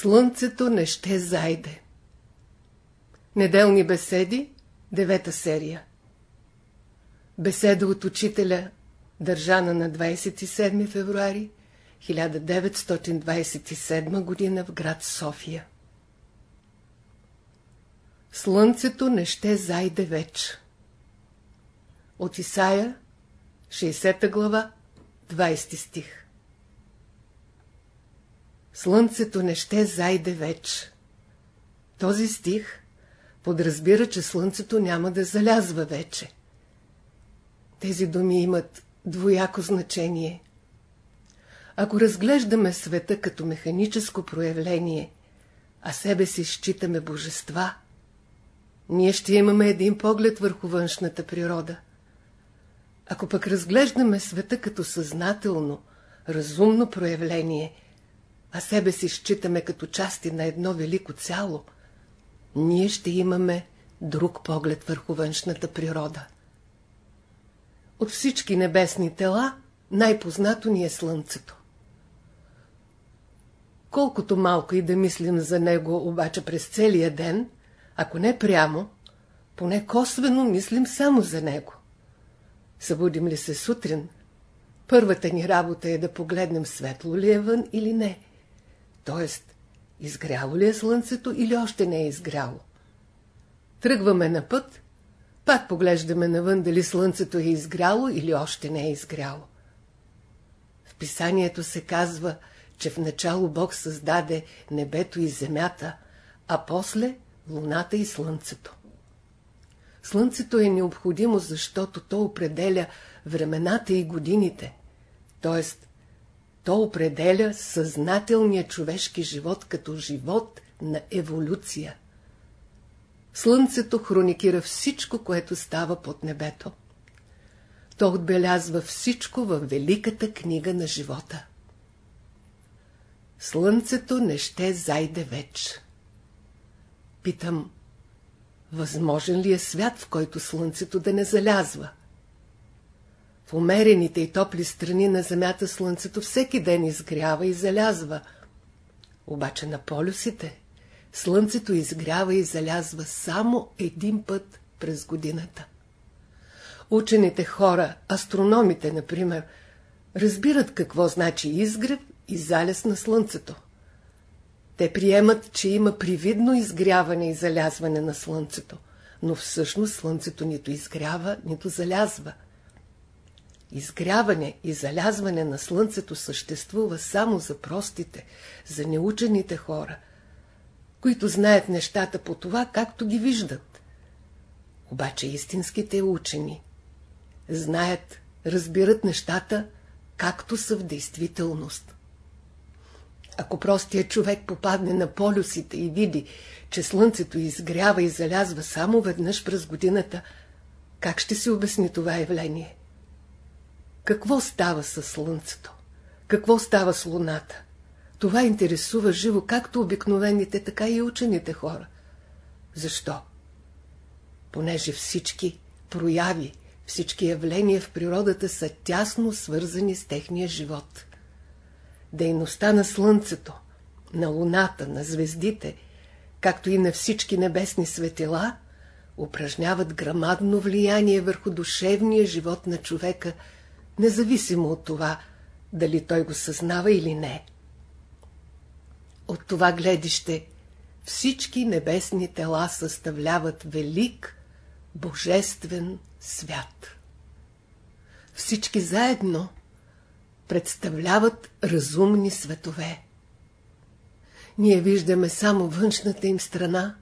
Слънцето не ще зайде. Неделни беседи, девета серия. Беседа от учителя, държана на 27 февруари 1927 г. в град София. Слънцето не ще зайде вече. От Исаия, 60 глава, 20 стих. Слънцето не ще зайде вече. Този стих подразбира, че слънцето няма да залязва вече. Тези думи имат двояко значение. Ако разглеждаме света като механическо проявление, а себе си считаме божества, ние ще имаме един поглед върху външната природа. Ако пък разглеждаме света като съзнателно, разумно проявление, а себе си считаме като части на едно велико цяло, ние ще имаме друг поглед върху външната природа. От всички небесни тела най-познато ни е Слънцето. Колкото малко и да мислим за него, обаче през целия ден, ако не прямо, поне косвено мислим само за него. Събудим ли се сутрин, първата ни работа е да погледнем светло ли е вън или не. Тоест, изгряло ли е слънцето или още не е изгряло. Тръгваме на път, пак поглеждаме навън дали слънцето е изгряло или още не е изгряло. В писанието се казва, че в начало Бог създаде небето и земята, а после луната и слънцето. Слънцето е необходимо, защото то определя времената и годините, т.е. то определя съзнателния човешки живот като живот на еволюция. Слънцето хроникира всичко, което става под небето. То отбелязва всичко във великата книга на живота. Слънцето не ще зайде вече. Питам, възможен ли е свят, в който слънцето да не залязва? В умерените и топли страни на земята слънцето всеки ден изгрява и залязва. Обаче на полюсите слънцето изгрява и залязва само един път през годината. Учените хора, астрономите, например, разбират какво значи изгрев и залез на слънцето. Те приемат, че има привидно изгряване и залязване на слънцето, но всъщност слънцето нито изгрява, нито залязва. Изгряване и залязване на слънцето съществува само за простите, за неучените хора, които знаят нещата по това, както ги виждат. Обаче истинските учени знаят, разбират нещата, както са в действителност. Ако простият човек попадне на полюсите и види, че слънцето изгрява и залязва само веднъж през годината, как ще си обясни това явление? Какво става с слънцето? Какво става с луната? Това интересува живо както обикновените, така и учените хора. Защо? Понеже всички прояви, всички явления в природата са тясно свързани с техния живот. Дейността на Слънцето, на Луната, на звездите, както и на всички небесни светила, упражняват грамадно влияние върху душевния живот на човека, независимо от това, дали той го съзнава или не. От това гледище всички небесни тела съставляват велик, божествен свят. Всички заедно представляват разумни светове. Ние виждаме само външната им страна,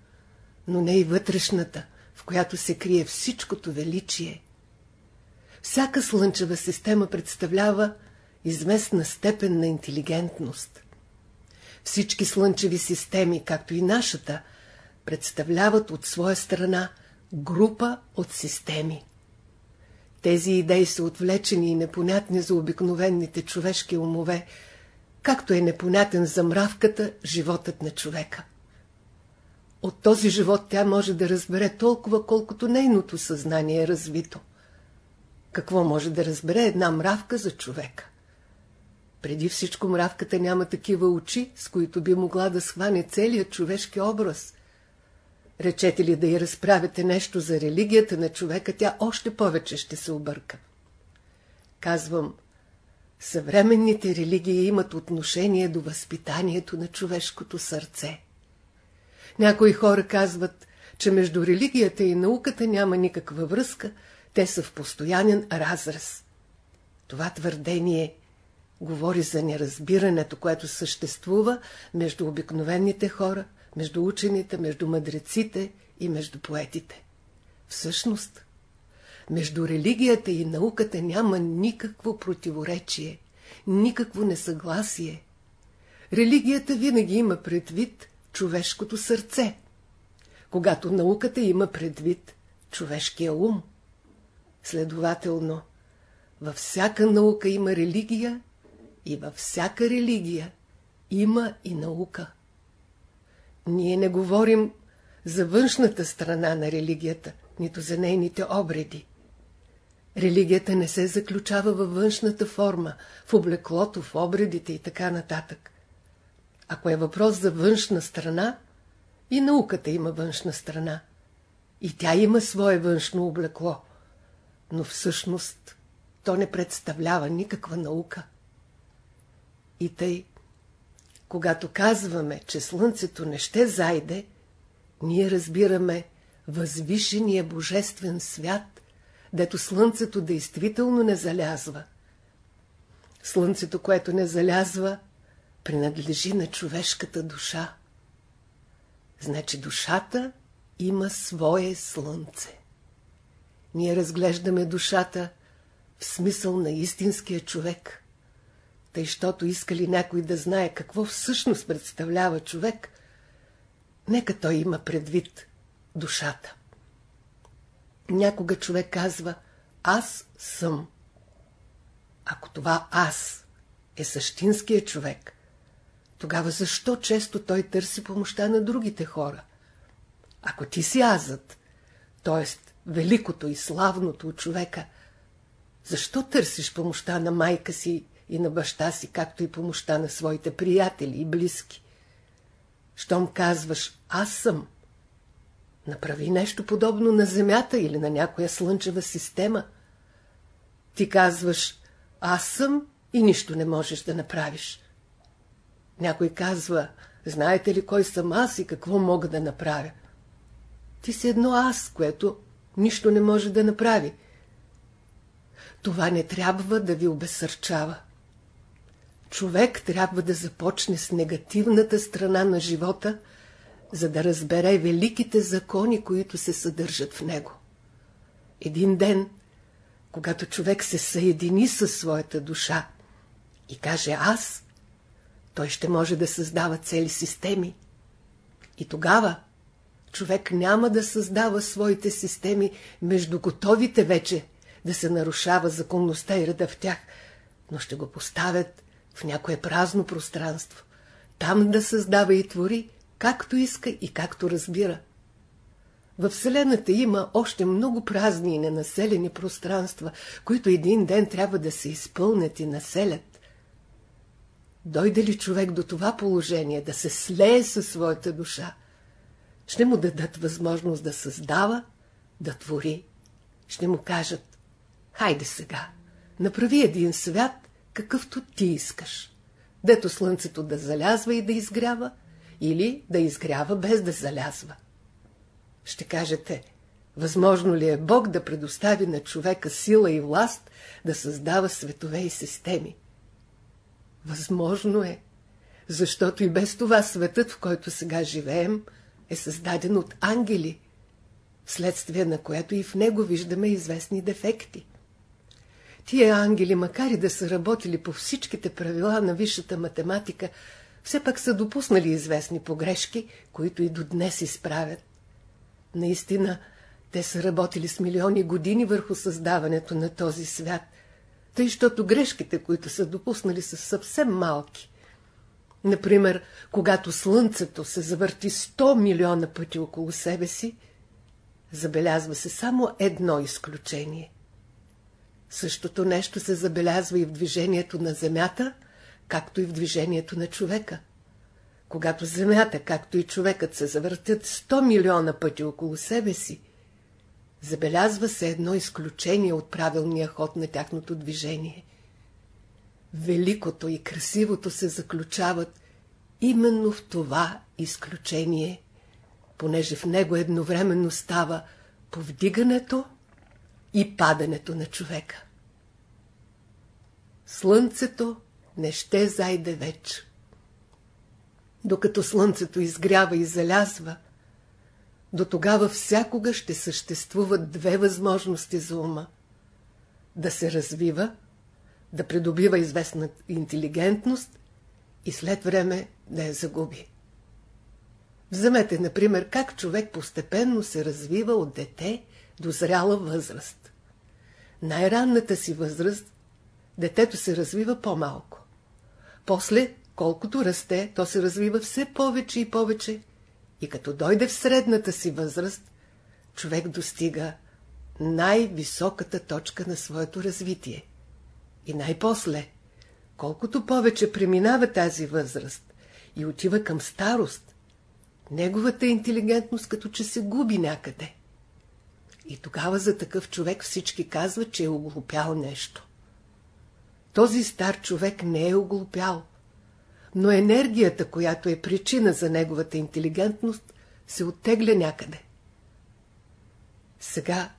но не и вътрешната, в която се крие всичкото величие. Всяка слънчева система представлява известна степен на интелигентност. Всички слънчеви системи, както и нашата, представляват от своя страна група от системи. Тези идеи са отвлечени и непонятни за обикновените човешки умове, както е непонятен за мравката животът на човека. От този живот тя може да разбере толкова, колкото нейното съзнание е развито. Какво може да разбере една мравка за човека? Преди всичко мравката няма такива очи, с които би могла да схване целият човешки образ. Речете ли да й разправите нещо за религията на човека, тя още повече ще се обърка. Казвам, съвременните религии имат отношение до възпитанието на човешкото сърце. Някои хора казват, че между религията и науката няма никаква връзка, те са в постоянен разраз. Това твърдение говори за неразбирането, което съществува между обикновените хора, между учените, между мъдреците и между поетите. Всъщност, между религията и науката няма никакво противоречие, никакво несъгласие. Религията винаги има предвид човешкото сърце, когато науката има предвид човешкия ум. Следователно, във всяка наука има религия и във всяка религия има и наука. Ние не говорим за външната страна на религията, нито за нейните обреди. Религията не се заключава във външната форма, в облеклото, в обредите и така нататък. Ако е въпрос за външна страна, и науката има външна страна. И тя има свое външно облекло. Но всъщност то не представлява никаква наука. И тъй, когато казваме, че слънцето не ще зайде, ние разбираме възвишения божествен свят, дето слънцето действително не залязва. Слънцето, което не залязва, принадлежи на човешката душа. Значи душата има свое слънце. Ние разглеждаме душата в смисъл на истинския човек. Тъй, щото иска ли някой да знае какво всъщност представлява човек, нека той има предвид душата. Някога човек казва «Аз съм». Ако това «Аз» е същинския човек, тогава защо често той търси помощта на другите хора? Ако ти си азът, т.е. великото и славното от човека, защо търсиш помощта на майка си и на баща си, както и помощта на своите приятели и близки? Щом казваш «Аз съм», направи нещо подобно на Земята или на някоя слънчева система. Ти казваш «Аз съм» и нищо не можеш да направиш. Някой казва, знаете ли кой съм аз и какво мога да направя? Ти си едно аз, което нищо не може да направи. Това не трябва да ви обесърчава. Човек трябва да започне с негативната страна на живота, за да разбере великите закони, които се съдържат в него. Един ден, когато човек се съедини със своята душа и каже аз, той ще може да създава цели системи. И тогава човек няма да създава своите системи между готовите вече да се нарушава законността и реда в тях, но ще го поставят в някое празно пространство, там да създава и твори, както иска и както разбира. Във Вселената има още много празни и ненаселени пространства, които един ден трябва да се изпълнят и населят. Дойде ли човек до това положение да се слее със своята душа, ще му дадат възможност да създава, да твори. Ще му кажат, хайде сега, направи един свят, какъвто ти искаш. Дето слънцето да залязва и да изгрява, или да изгрява без да залязва. Ще кажете, възможно ли е Бог да предостави на човека сила и власт да създава светове и системи? Възможно е, защото и без това светът, в който сега живеем, е създаден от ангели, вследствие на което и в него виждаме известни дефекти. Тия ангели, макар и да са работили по всичките правила на висшата математика, все пак са допуснали известни погрешки, които и до днес изправят. Наистина, те са работили с милиони години върху създаването на този свят – тъй, защото грешките, които са допуснали, са съвсем малки. Например, когато Слънцето се завърти 100 милиона пъти около себе си, забелязва се само едно изключение. Същото нещо се забелязва и в движението на Земята, както и в движението на човека. Когато Земята, както и човекът се завъртят 100 милиона пъти около себе си, забелязва се едно изключение от правилния ход на тяхното движение. Великото и красивото се заключават именно в това изключение, понеже в него едновременно става повдигането и падането на човека. Слънцето не ще зайде вече. Докато слънцето изгрява и залязва, до тогава всякога ще съществуват две възможности за ума. Да се развива, да придобива известна интелигентност и след време да я загуби. Вземете, например, как човек постепенно се развива от дете до зряла възраст. Най-ранната си възраст детето се развива по-малко. После, колкото расте, то се развива все повече и повече и като дойде в средната си възраст, човек достига най-високата точка на своето развитие. И най-после, колкото повече преминава тази възраст и отива към старост, неговата интелигентност като че се губи някъде. И тогава за такъв човек всички казват, че е оглупял нещо. Този стар човек не е оглупял, но енергията, която е причина за неговата интелигентност, се оттегля някъде. Сега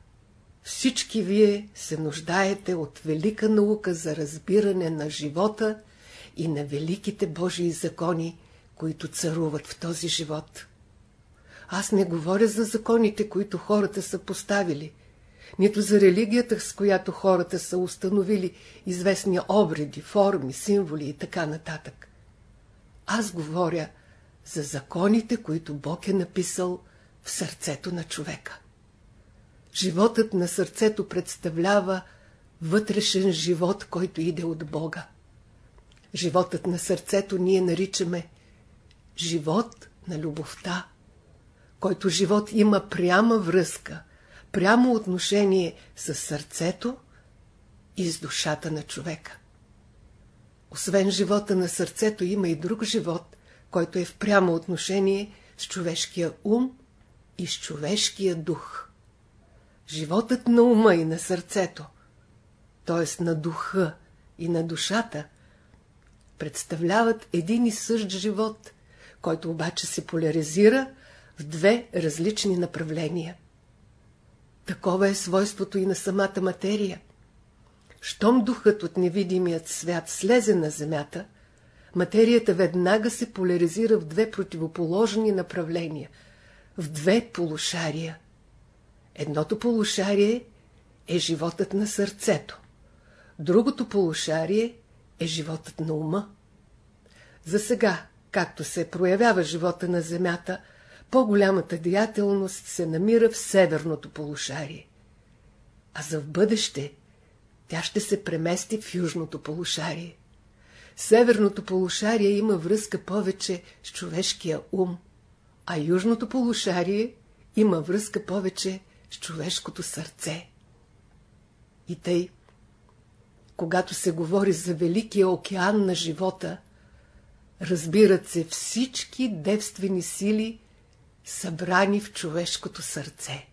всички вие се нуждаете от велика наука за разбиране на живота и на великите Божии закони, които царуват в този живот. Аз не говоря за законите, които хората са поставили, нито за религията, с която хората са установили известни обреди, форми, символи и така нататък. Аз говоря за законите, които Бог е написал в сърцето на човека. Животът на сърцето представлява вътрешен живот, който иде от Бога. Животът на сърцето ние наричаме живот на любовта, който живот има пряма връзка, прямо отношение с сърцето и с душата на човека. Освен живота на сърцето има и друг живот, който е в прямо отношение с човешкия ум и с човешкия дух. Животът на ума и на сърцето, т.е. на духа и на душата, представляват един и същ живот, който обаче се поляризира в две различни направления. Такова е свойството и на самата материя. Щом духът от невидимият свят слезе на земята, материята веднага се поляризира в две противоположни направления, в две полушария. Едното полушарие е животът на сърцето, другото полушарие е животът на ума. За сега, както се проявява живота на земята, по-голямата деятелност се намира в северното полушарие. А за в бъдеще тя ще се премести в южното полушарие. Северното полушарие има връзка повече с човешкия ум, а южното полушарие има връзка повече с човешкото сърце. И тъй, когато се говори за великия океан на живота, разбират се всички девствени сили, събрани в човешкото сърце.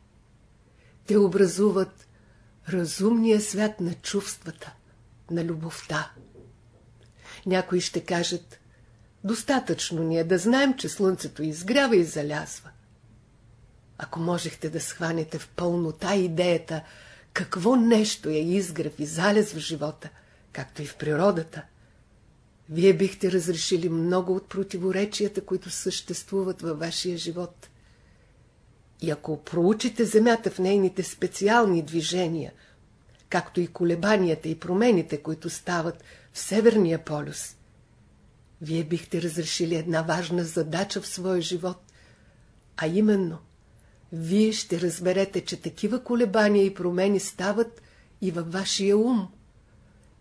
Те образуват разумния свят на чувствата, на любовта. Някои ще кажат, достатъчно ни е да знаем, че слънцето изгрява и залязва. Ако можехте да схванете в пълнота идеята, какво нещо е изгрев и залез в живота, както и в природата, вие бихте разрешили много от противоречията, които съществуват във вашия живот. И ако проучите Земята в нейните специални движения, както и колебанията и промените, които стават в Северния полюс, вие бихте разрешили една важна задача в своя живот, а именно, вие ще разберете, че такива колебания и промени стават и във вашия ум –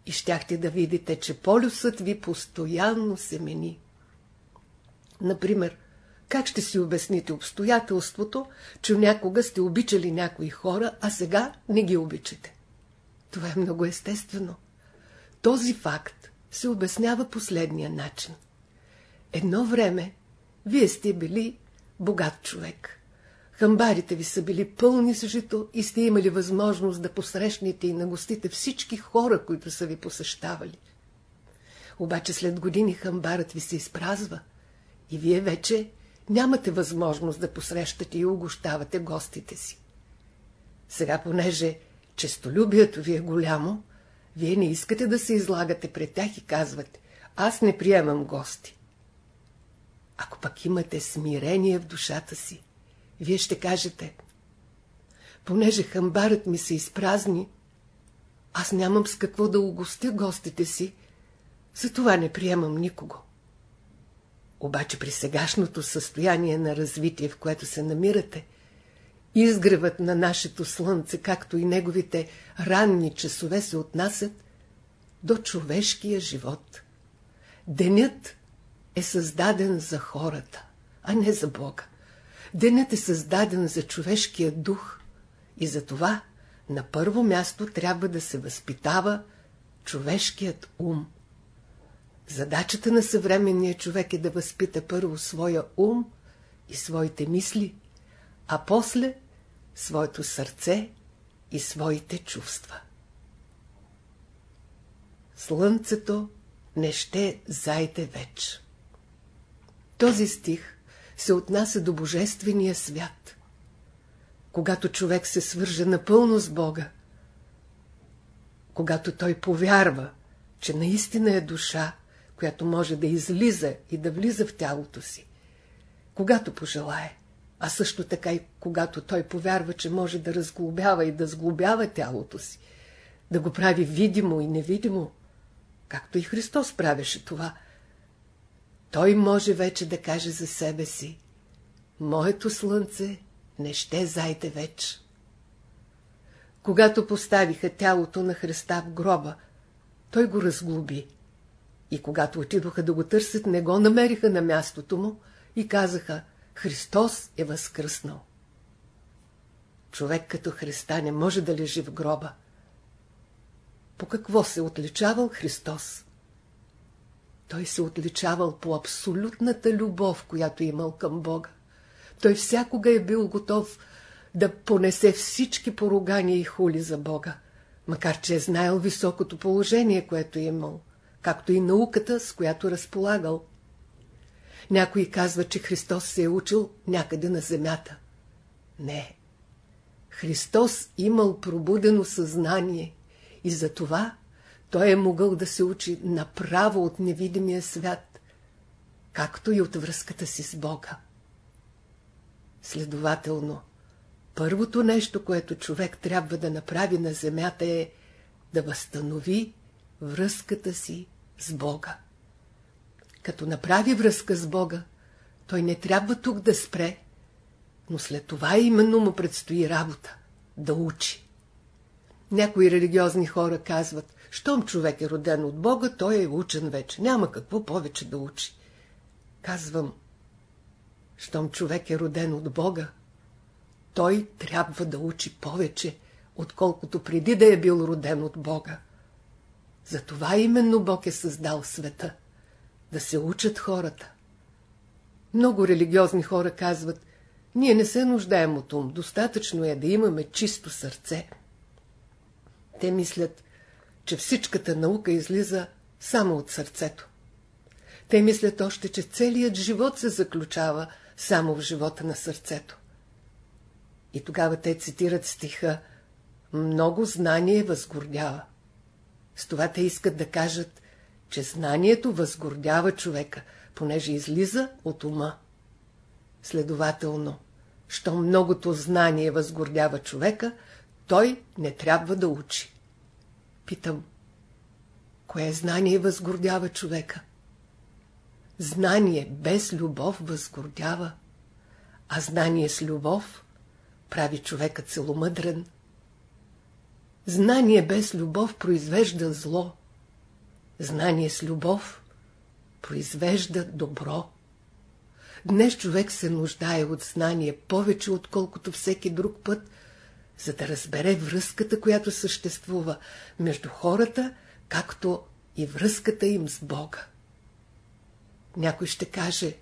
и щяхте да видите, че полюсът ви постоянно се мени. Например, как ще си обясните обстоятелството, че някога сте обичали някои хора, а сега не ги обичате? Това е много естествено. Този факт се обяснява последния начин. Едно време вие сте били богат човек. Хамбарите ви са били пълни с жито и сте имали възможност да посрещнете и нагостите всички хора, които са ви посещавали. Обаче след години хамбарът ви се изпразва и вие вече нямате възможност да посрещате и угощавате гостите си. Сега, понеже честолюбието ви е голямо, вие не искате да се излагате пред тях и казвате, аз не приемам гости. Ако пък имате смирение в душата си, вие ще кажете, понеже хамбарът ми се изпразни, аз нямам с какво да угостя гостите си, затова не приемам никого. Обаче при сегашното състояние на развитие, в което се намирате, изгревът на нашето слънце, както и неговите ранни часове се отнасят до човешкия живот. Денят е създаден за хората, а не за Бога. Денят е създаден за човешкия дух и за това на първо място трябва да се възпитава човешкият ум. Задачата на съвременния човек е да възпита първо своя ум и своите мисли, а после своето сърце и своите чувства. Слънцето не ще зайде веч. Този стих се отнася до Божествения свят. Когато човек се свърже напълно с Бога, когато той повярва, че наистина е душа, която може да излиза и да влиза в тялото си, когато пожелае, а също така и когато той повярва, че може да разглобява и да сглобява тялото си, да го прави видимо и невидимо, както и Христос правеше това, той може вече да каже за себе си Моето слънце не ще зайде веч. Когато поставиха тялото на Христа в гроба, той го разглоби. И когато отидоха да го търсят, не го намериха на мястото му и казаха Христос е възкръснал. Човек като Христа не може да лежи в гроба. По какво се отличавал Христос? Той се отличавал по абсолютната любов, която имал към Бога. Той всякога е бил готов да понесе всички поругания и хули за Бога, макар че е знаел високото положение, което е имал, както и науката, с която разполагал. Някой казва, че Христос се е учил някъде на земята. Не. Христос имал пробудено съзнание и затова той е могъл да се учи направо от невидимия свят, както и от връзката си с Бога. Следователно, първото нещо, което човек трябва да направи на земята е да възстанови връзката си с Бога. Като направи връзка с Бога, той не трябва тук да спре, но след това именно му предстои работа – да учи. Някои религиозни хора казват, щом човек е роден от Бога, той е учен вече, няма какво повече да учи. Казвам, щом човек е роден от Бога, той трябва да учи повече, отколкото преди да е бил роден от Бога. Затова именно Бог е създал света, да се учат хората. Много религиозни хора казват, ние не се нуждаем от ум, достатъчно е да имаме чисто сърце. Те мислят, че всичката наука излиза само от сърцето. Те мислят още, че целият живот се заключава само в живота на сърцето. И тогава те цитират стиха «Много знание възгордява». С това те искат да кажат, че знанието възгордява човека, понеже излиза от ума. Следователно, що многото знание възгордява човека, той не трябва да учи. Питам, кое знание възгордява човека? Знание без любов възгордява, а знание с любов прави човека целомъдрен. Знание без любов произвежда зло. Знание с любов произвежда добро. Днес човек се нуждае от знание повече, отколкото всеки друг път, за да разбере връзката, която съществува между хората, както и връзката им с Бога. Някой ще каже,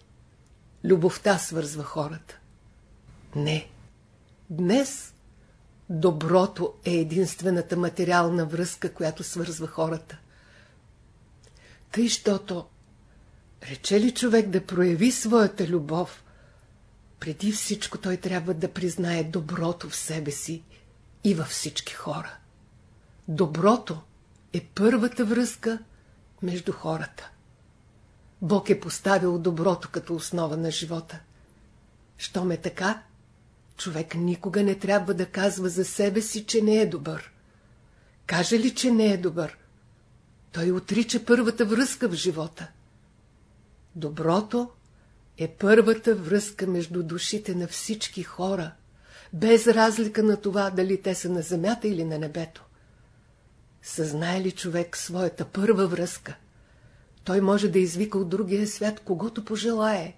любовта свързва хората. Не. Днес доброто е единствената материална връзка, която свързва хората. Тъй, щото рече ли човек да прояви своята любов, преди всичко той трябва да признае доброто в себе си и във всички хора. Доброто е първата връзка между хората. Бог е поставил доброто като основа на живота. Щом е така, човек никога не трябва да казва за себе си, че не е добър. Каже ли, че не е добър, той отрича първата връзка в живота. Доброто е първата връзка между душите на всички хора, без разлика на това дали те са на земята или на небето. Съзнае ли човек своята първа връзка, той може да извика от другия свят когото пожелае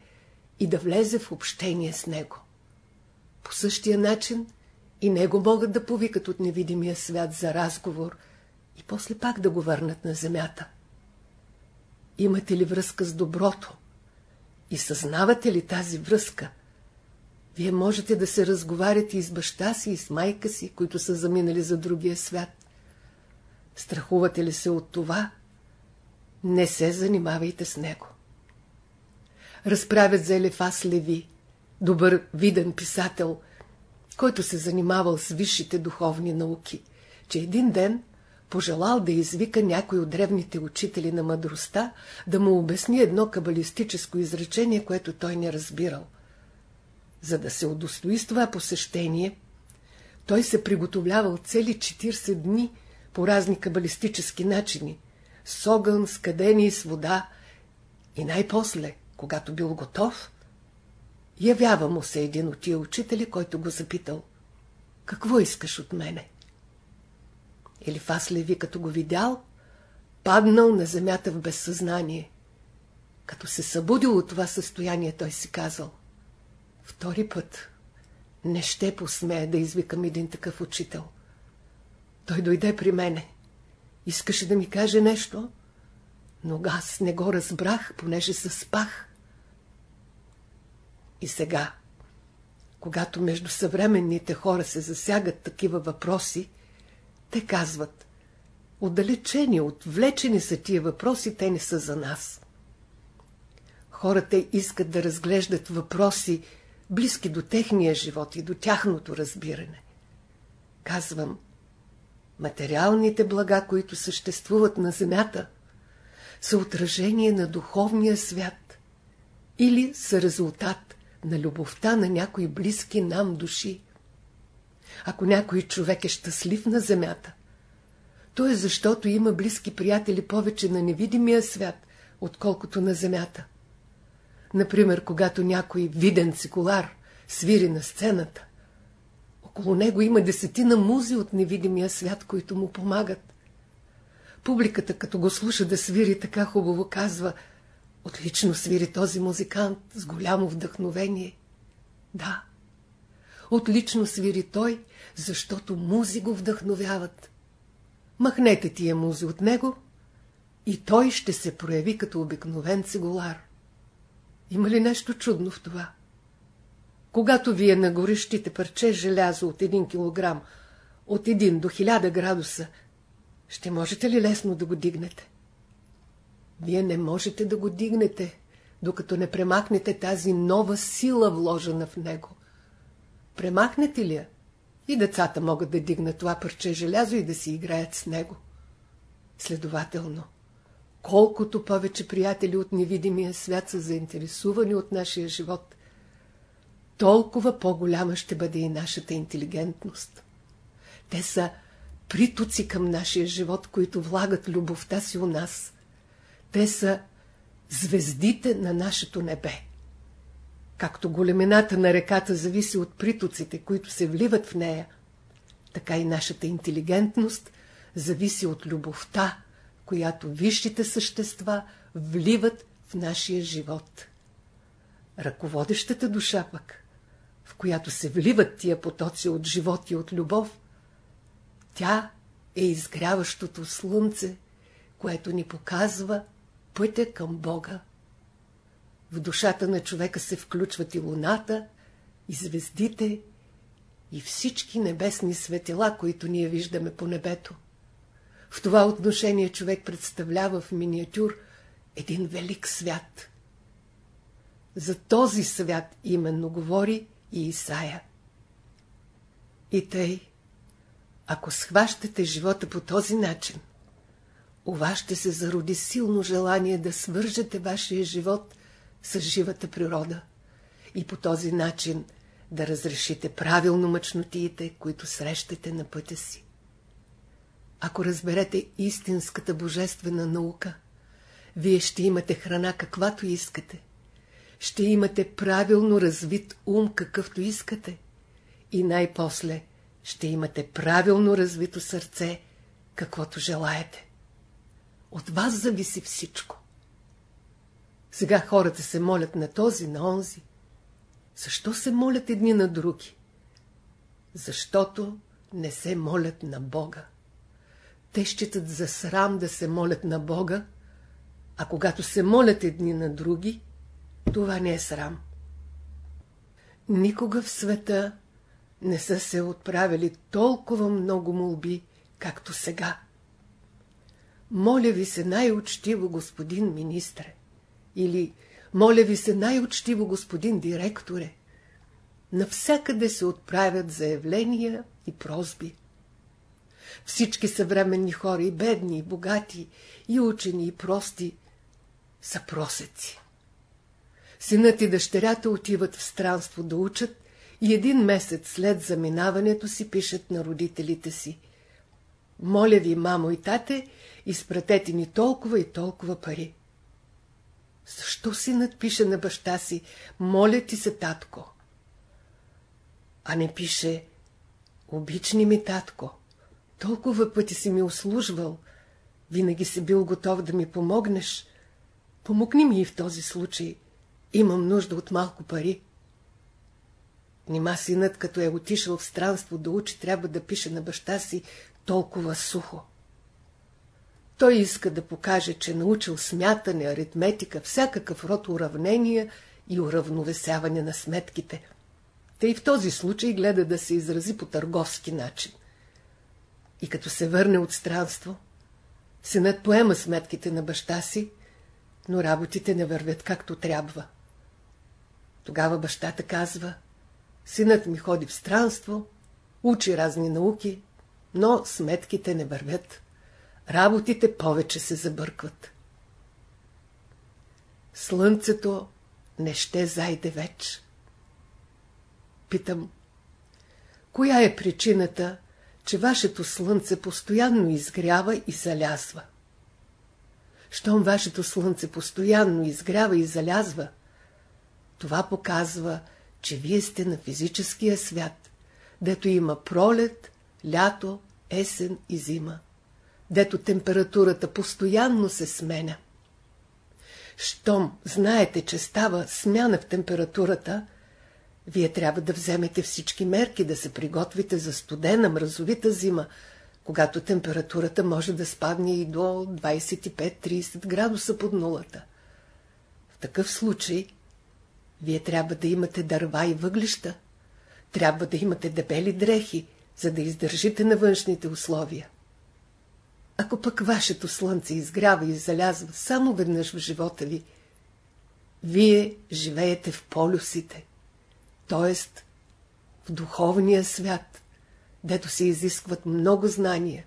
и да влезе в общение с него. По същия начин и него могат да повикат от невидимия свят за разговор и после пак да го върнат на земята. Имате ли връзка с доброто? И съзнавате ли тази връзка? Вие можете да се разговаряте и с баща си, и с майка си, които са заминали за другия свят. Страхувате ли се от това? Не се занимавайте с него. Разправят за Елефас Леви, добър виден писател, който се занимавал с висшите духовни науки, че един ден пожелал да извика някой от древните учители на мъдростта, да му обясни едно кабалистическо изречение, което той не разбирал. За да се удостои с това посещение, той се приготовлявал цели 40 дни по разни кабалистически начини, с огън, с кадени, с вода, и най-после, когато бил готов, явява му се един от тия учители, който го запитал, какво искаш от мене? Елифас Леви, като го видял, паднал на земята в безсъзнание. Като се събудил от това състояние, той си казал, втори път не ще посмея да извикам един такъв учител. Той дойде при мене. Искаше да ми каже нещо, но аз не го разбрах, понеже се спах. И сега, когато между съвременните хора се засягат такива въпроси, те казват, отдалечени, отвлечени са тия въпроси, те не са за нас. Хората искат да разглеждат въпроси, близки до техния живот и до тяхното разбиране. Казвам, материалните блага, които съществуват на земята, са отражение на духовния свят или са резултат на любовта на някои близки нам души. Ако някой човек е щастлив на земята, то е защото има близки приятели повече на невидимия свят, отколкото на земята. Например, когато някой виден цикулар свири на сцената, около него има десетина музи от невидимия свят, които му помагат. Публиката, като го слуша да свири така хубаво, казва Отлично свири този музикант с голямо вдъхновение. Да, Отлично свири той, защото музи го вдъхновяват. Махнете тия музи от него и той ще се прояви като обикновен цигулар. Има ли нещо чудно в това? Когато вие нагорещите парче желязо от 1 кг, от 1 до 1000 градуса, ще можете ли лесно да го дигнете? Вие не можете да го дигнете, докато не премахнете тази нова сила, вложена в него. Премахнете ли я? И децата могат да дигнат това парче желязо и да си играят с него. Следователно, колкото повече приятели от невидимия свят са заинтересувани от нашия живот, толкова по-голяма ще бъде и нашата интелигентност. Те са притоци към нашия живот, които влагат любовта си у нас. Те са звездите на нашето небе. Както големината на реката зависи от притоците, които се вливат в нея, така и нашата интелигентност зависи от любовта, която висшите същества вливат в нашия живот. Ръководещата душа пък, в която се вливат тия потоци от живот и от любов, тя е изгряващото слънце, което ни показва пътя към Бога. В душата на човека се включват и луната, и звездите, и всички небесни светила, които ние виждаме по небето. В това отношение човек представлява в миниатюр един велик свят. За този свят именно говори и Исаия. И тъй, ако схващате живота по този начин, у вас ще се зароди силно желание да свържете вашия живот с живата природа и по този начин да разрешите правилно мъчнотиите, които срещате на пътя си. Ако разберете истинската божествена наука, вие ще имате храна каквато искате. Ще имате правилно развит ум какъвто искате. И най-после ще имате правилно развито сърце, каквото желаете. От вас зависи всичко. Сега хората се молят на този, на онзи. Защо се молят едни на други? Защото не се молят на Бога. Те считат за срам да се молят на Бога, а когато се молят едни на други, това не е срам. Никога в света не са се отправили толкова много молби, както сега. Моля ви се най-учтиво, господин министре, или моля ви се най-учтиво, господин директоре. Навсякъде се отправят заявления и просби. Всички съвременни хора, и бедни, и богати, и учени, и прости, са просеци. Синът и дъщерята отиват в странство да учат и един месец след заминаването си пишат на родителите си. Моля ви, мамо и тате, изпратете ни толкова и толкова пари. Защо синът пише на баща си, моля ти се, татко? А не пише, обични ми, татко, толкова пъти си ми услужвал, винаги си бил готов да ми помогнеш. Помогни ми и в този случай. Имам нужда от малко пари. Нима синът, като е отишъл в странство да учи, трябва да пише на баща си толкова сухо. Той иска да покаже, че научил смятане, аритметика, всякакъв род уравнения и уравновесяване на сметките. Те и в този случай гледа да се изрази по търговски начин. И като се върне от странство, синът поема сметките на баща си, но работите не вървят както трябва. Тогава бащата казва, синът ми ходи в странство, учи разни науки, но сметките не вървят. Работите повече се забъркват. Слънцето не ще зайде веч. Питам, коя е причината, че вашето слънце постоянно изгрява и залязва? Щом вашето слънце постоянно изгрява и залязва, това показва, че вие сте на физическия свят, дето има пролет, лято, есен и зима, дето температурата постоянно се сменя. Щом знаете, че става смяна в температурата, вие трябва да вземете всички мерки да се приготвите за студена, мразовита зима, когато температурата може да спадне и до 25-30 градуса под нулата. В такъв случай вие трябва да имате дърва и въглища, трябва да имате дебели дрехи, за да издържите на външните условия. Ако пък вашето слънце изгрява и залязва само веднъж в живота ви, вие живеете в полюсите, т.е. в духовния свят, дето се изискват много знания.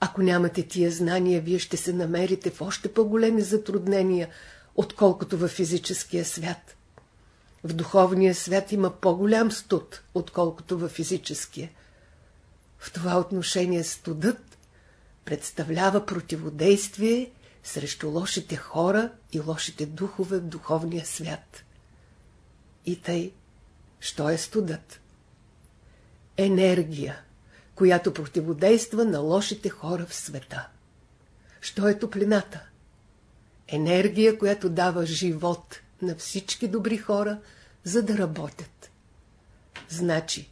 Ако нямате тия знания, вие ще се намерите в още по-големи затруднения, отколкото във физическия свят. В духовния свят има по-голям студ, отколкото във физическия. В това отношение студът представлява противодействие срещу лошите хора и лошите духове в духовния свят. И тъй, що е студът? Енергия, която противодейства на лошите хора в света. Що е топлината? Енергия, която дава живот на всички добри хора, за да работят. Значи,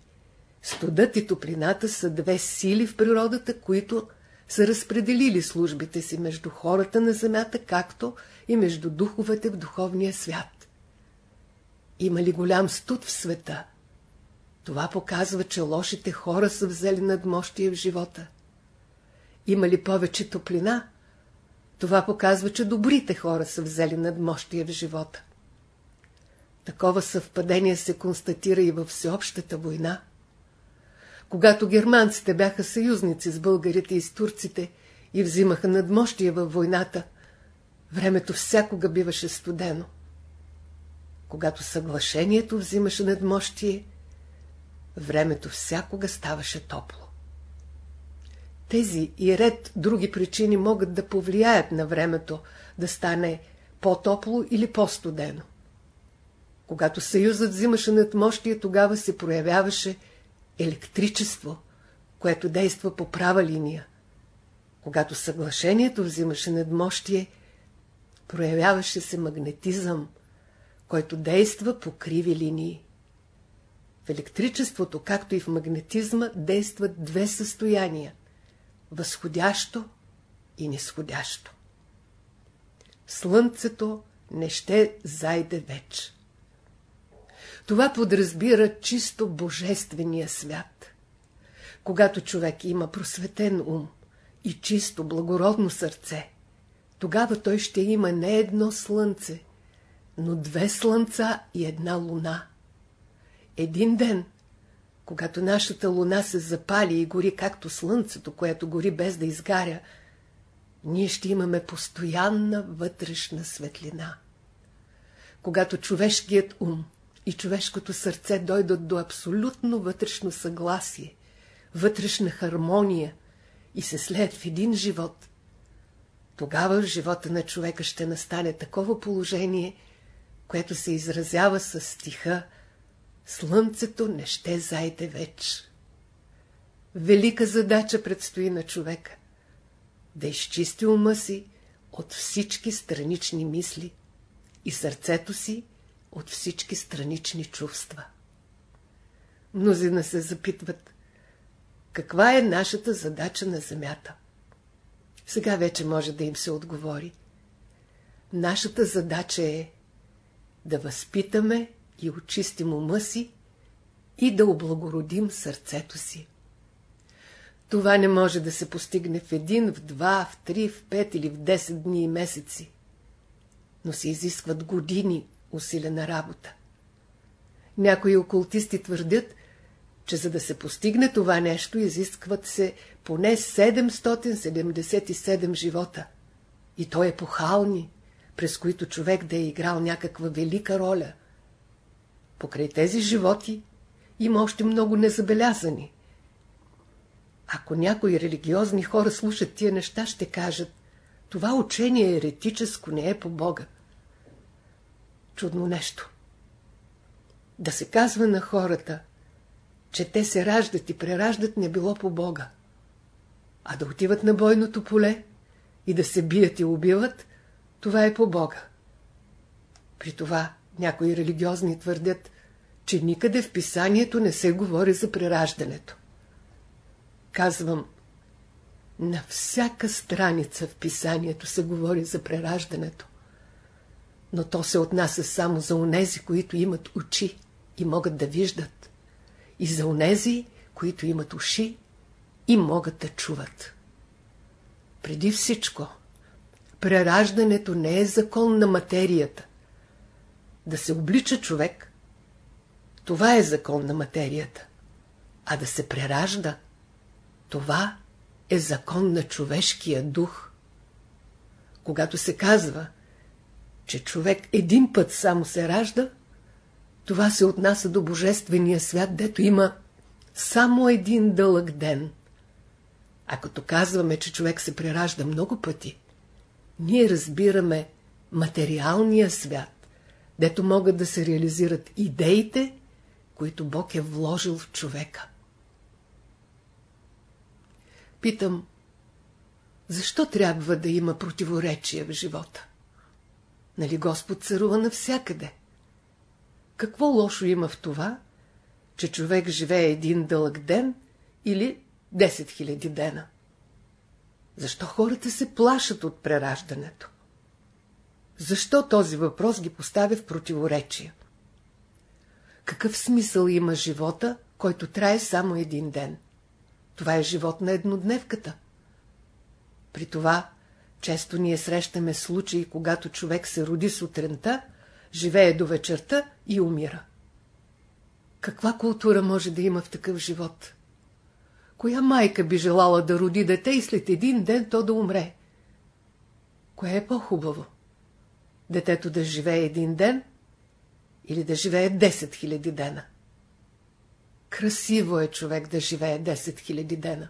студът и топлината са две сили в природата, които са разпределили службите си между хората на земята, както и между духовете в духовния свят. Има ли голям студ в света? Това показва, че лошите хора са взели надмощие в живота. Има ли повече топлина? Това показва, че добрите хора са взели надмощие в живота. Такова съвпадение се констатира и във всеобщата война. Когато германците бяха съюзници с българите и с турците и взимаха надмощие във войната, времето всякога биваше студено. Когато съглашението взимаше надмощие, времето всякога ставаше топло. Тези и ред други причини могат да повлияят на времето да стане по-топло или по-студено. Когато съюзът взимаше надмощие, тогава се проявяваше електричество, което действа по права линия. Когато съглашението взимаше надмощие, проявяваше се магнетизъм, който действа по криви линии. В електричеството, както и в магнетизма, действат две състояния – възходящо и нисходящо. Слънцето не ще зайде вече. Това подразбира чисто божествения свят. Когато човек има просветен ум и чисто благородно сърце, тогава той ще има не едно слънце, но две слънца и една луна. Един ден, когато нашата луна се запали и гори както слънцето, което гори без да изгаря, ние ще имаме постоянна вътрешна светлина. Когато човешкият ум и човешкото сърце дойдат до абсолютно вътрешно съгласие, вътрешна хармония и се слеят в един живот, тогава в живота на човека ще настане такова положение, което се изразява с стиха «Слънцето не ще зайде веч». Велика задача предстои на човека – да изчисти ума си от всички странични мисли и сърцето си от всички странични чувства. Мнозина се запитват, каква е нашата задача на земята? Сега вече може да им се отговори. Нашата задача е да възпитаме и очистим ума си и да облагородим сърцето си. Това не може да се постигне в един, в два, в три, в пет или в десет дни и месеци, но се изискват години усилена работа. Някои окултисти твърдят, че за да се постигне това нещо, изискват се поне 777 живота. И то похални, през които човек да е играл някаква велика роля. Покрай тези животи има още много незабелязани. Ако някои религиозни хора слушат тия неща, ще кажат, това учение е еретическо, не е по Бога. Чудно нещо. Да се казва на хората, че те се раждат и прераждат не било по Бога. А да отиват на бойното поле и да се бият и убиват, това е по Бога. При това някои религиозни твърдят, че никъде в писанието не се говори за прераждането. Казвам, на всяка страница в писанието се говори за прераждането но то се отнася само за онези, които имат очи и могат да виждат, и за онези, които имат уши и могат да чуват. Преди всичко, прераждането не е закон на материята. Да се облича човек, това е закон на материята. А да се преражда, това е закон на човешкия дух. Когато се казва – че човек един път само се ражда, това се отнася до Божествения свят, дето има само един дълъг ден. А като казваме, че човек се преражда много пъти, ние разбираме материалния свят, дето могат да се реализират идеите, които Бог е вложил в човека. Питам, защо трябва да има противоречия в живота? Нали Господ царува навсякъде? Какво лошо има в това, че човек живее един дълъг ден или 10 000 дена? Защо хората се плашат от прераждането? Защо този въпрос ги поставя в противоречие? Какъв смисъл има живота, който трае само един ден? Това е живот на еднодневката. При това, често ние срещаме случаи, когато човек се роди сутринта, живее до вечерта и умира. Каква култура може да има в такъв живот? Коя майка би желала да роди дете и след един ден то да умре? Кое е по-хубаво? Детето да живее един ден или да живее 10 000 дена? Красиво е човек да живее 10 000 дена.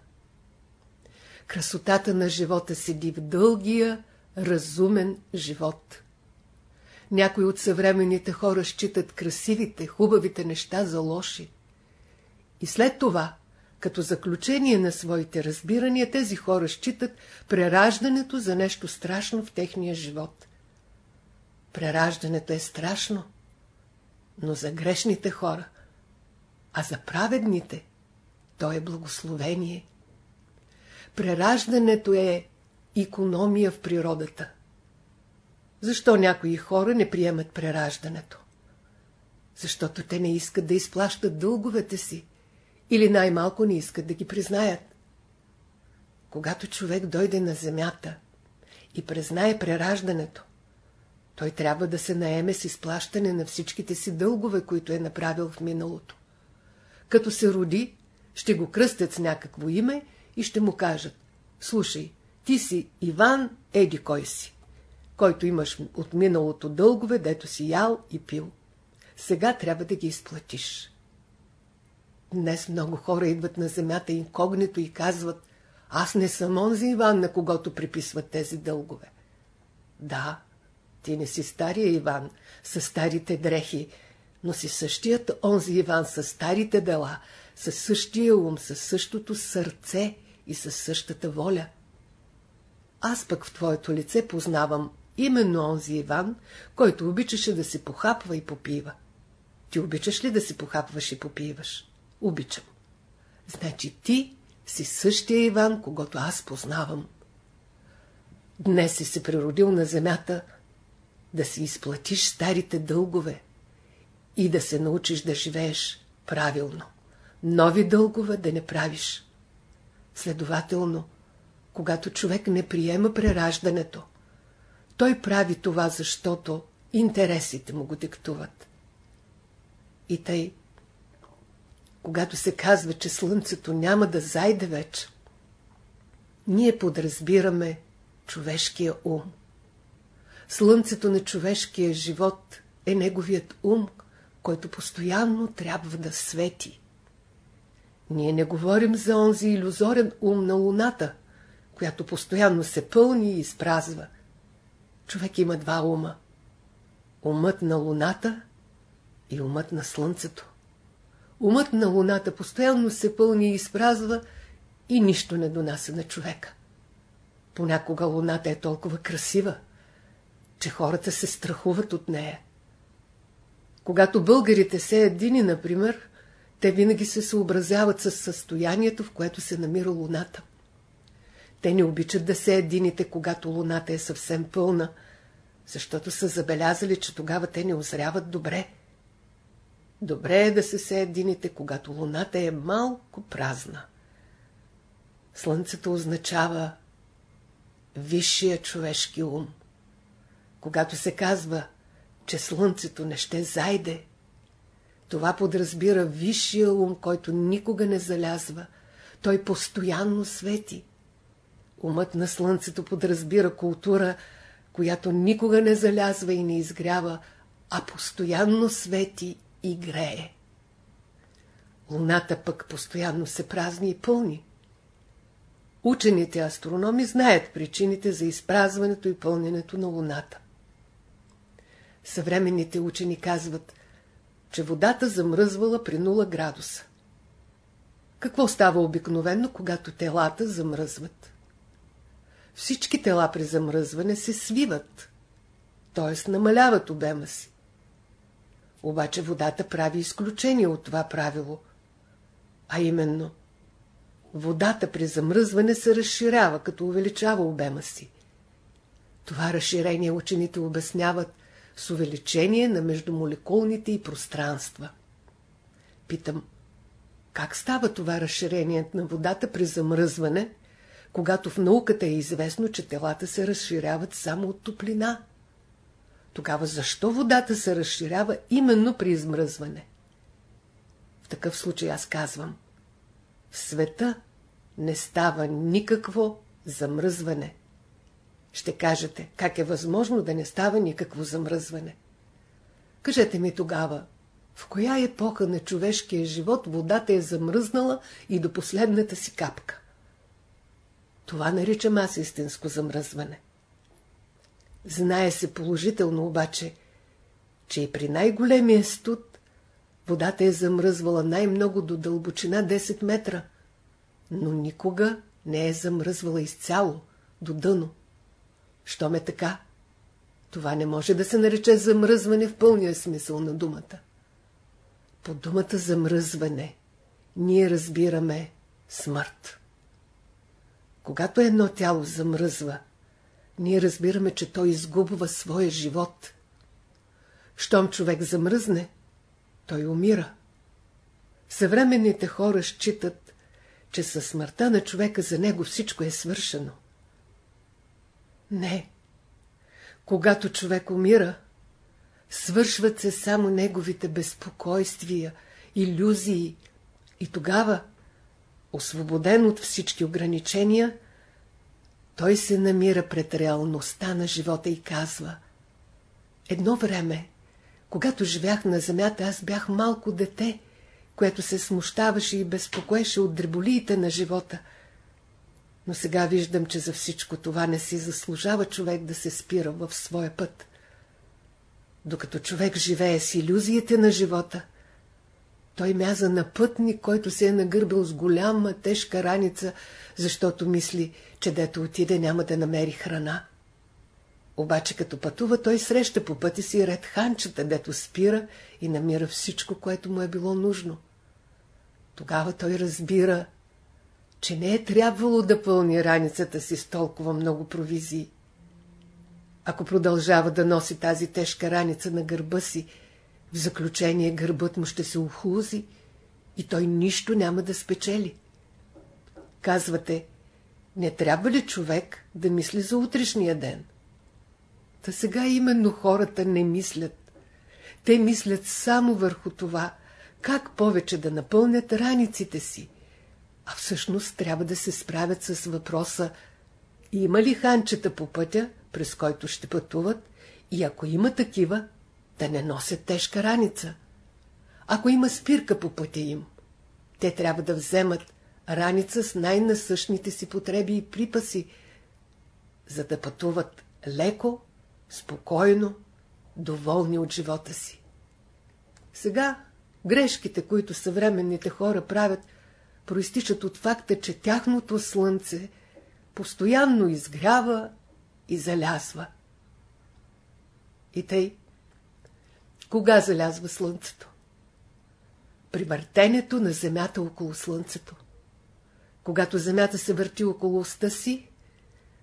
Красотата на живота седи в дългия, разумен живот. Някои от съвременните хора считат красивите, хубавите неща за лоши. И след това, като заключение на своите разбирания, тези хора считат прераждането за нещо страшно в техния живот. Прераждането е страшно, но за грешните хора, а за праведните то е благословение. Прераждането е економия в природата. Защо някои хора не приемат прераждането? Защото те не искат да изплащат дълговете си или най-малко не искат да ги признаят. Когато човек дойде на земята и признае прераждането, той трябва да се наеме с изплащане на всичките си дългове, които е направил в миналото. Като се роди, ще го кръстят с някакво име и ще му кажат Слушай, ти си Иван Еди кой си, който имаш от миналото дългове, дето си ял и пил. Сега трябва да ги изплатиш. Днес много хора идват на земята инкогнито и казват Аз не съм онзи Иван, на когото приписват тези дългове. Да, ти не си стария Иван, с старите дрехи, но си същият онзи Иван с старите дела, със същия ум, със същото сърце и със същата воля. Аз пък в твоето лице познавам именно онзи Иван, който обичаше да се похапва и попива. Ти обичаш ли да се похапваш и попиваш? Обичам. Значи ти си същия Иван, когато аз познавам. Днес си се природил на земята да си изплатиш старите дългове и да се научиш да живееш правилно. Нови дългове да не правиш. Следователно, когато човек не приема прераждането, той прави това, защото интересите му го диктуват. И тъй, когато се казва, че слънцето няма да зайде вече, ние подразбираме човешкия ум. Слънцето на човешкия живот е неговият ум, който постоянно трябва да свети. Ние не говорим за онзи иллюзорен ум на луната, която постоянно се пълни и изпразва. Човек има два ума. Умът на луната и умът на слънцето. Умът на луната постоянно се пълни и изпразва и нищо не донася на човека. Понякога луната е толкова красива, че хората се страхуват от нея. Когато българите се едини, например, те винаги се съобразяват с състоянието, в което се намира луната. Те не обичат да се едините, когато луната е съвсем пълна, защото са забелязали, че тогава те не озряват добре. Добре е да се съедините, когато луната е малко празна. Слънцето означава висшия човешки ум. Когато се казва, че слънцето не ще зайде, това подразбира висшия ум, който никога не залязва. Той постоянно свети. Умът на слънцето подразбира култура, която никога не залязва и не изгрява, а постоянно свети и грее. Луната пък постоянно се празни и пълни. Учените астрономи знаят причините за изпразването и пълненето на Луната. Съвременните учени казват, че водата замръзвала при 0 градуса. Какво става обикновено, когато телата замръзват? Всички тела при замръзване се свиват, т.е. намаляват обема си. Обаче водата прави изключение от това правило, а именно водата при замръзване се разширява, като увеличава обема си. Това разширение учените обясняват с увеличение на междумолекулните и пространства. Питам, как става това разширение на водата при замръзване, когато в науката е известно, че телата се разширяват само от топлина? Тогава защо водата се разширява именно при измръзване? В такъв случай аз казвам, в света не става никакво замръзване. Ще кажете, как е възможно да не става никакво замръзване? Кажете ми тогава, в коя епоха на човешкия живот водата е замръзнала и до последната си капка? Това наричам аз истинско замръзване. Знае се положително обаче, че и при най-големия студ водата е замръзвала най-много до дълбочина 10 метра, но никога не е замръзвала изцяло, до дъно. Що ме така? Това не може да се нарече замръзване в пълния смисъл на думата. По думата замръзване ние разбираме смърт. Когато едно тяло замръзва, ние разбираме, че той изгубва своя живот. Щом човек замръзне, той умира. Съвременните хора считат, че със смъртта на човека за него всичко е свършено. Не. Когато човек умира, свършват се само неговите безпокойствия, иллюзии и тогава, освободен от всички ограничения, той се намира пред реалността на живота и казва Едно време, когато живях на земята, аз бях малко дете, което се смущаваше и безпокоеше от дреболиите на живота. Но сега виждам, че за всичко това не си заслужава човек да се спира в своя път. Докато човек живее с иллюзиите на живота, той мяза на пътник, който се е нагърбил с голяма, тежка раница, защото мисли, че дето отиде няма да намери храна. Обаче като пътува, той среща по пътя си ред ханчета, дето спира и намира всичко, което му е било нужно. Тогава той разбира, че не е трябвало да пълни раницата си с толкова много провизии. Ако продължава да носи тази тежка раница на гърба си, в заключение гърбът му ще се ухлузи и той нищо няма да спечели. Казвате, не трябва ли човек да мисли за утрешния ден? Та сега именно хората не мислят. Те мислят само върху това, как повече да напълнят раниците си. А всъщност трябва да се справят с въпроса, има ли ханчета по пътя, през който ще пътуват, и ако има такива, да не носят тежка раница. Ако има спирка по пътя им, те трябва да вземат раница с най-насъщните си потреби и припаси, за да пътуват леко, спокойно, доволни от живота си. Сега грешките, които съвременните хора правят, проистичат от факта, че тяхното слънце постоянно изгрява и залязва. И тъй, кога залязва слънцето? При въртенето на Земята около слънцето. Когато Земята се върти около оста си,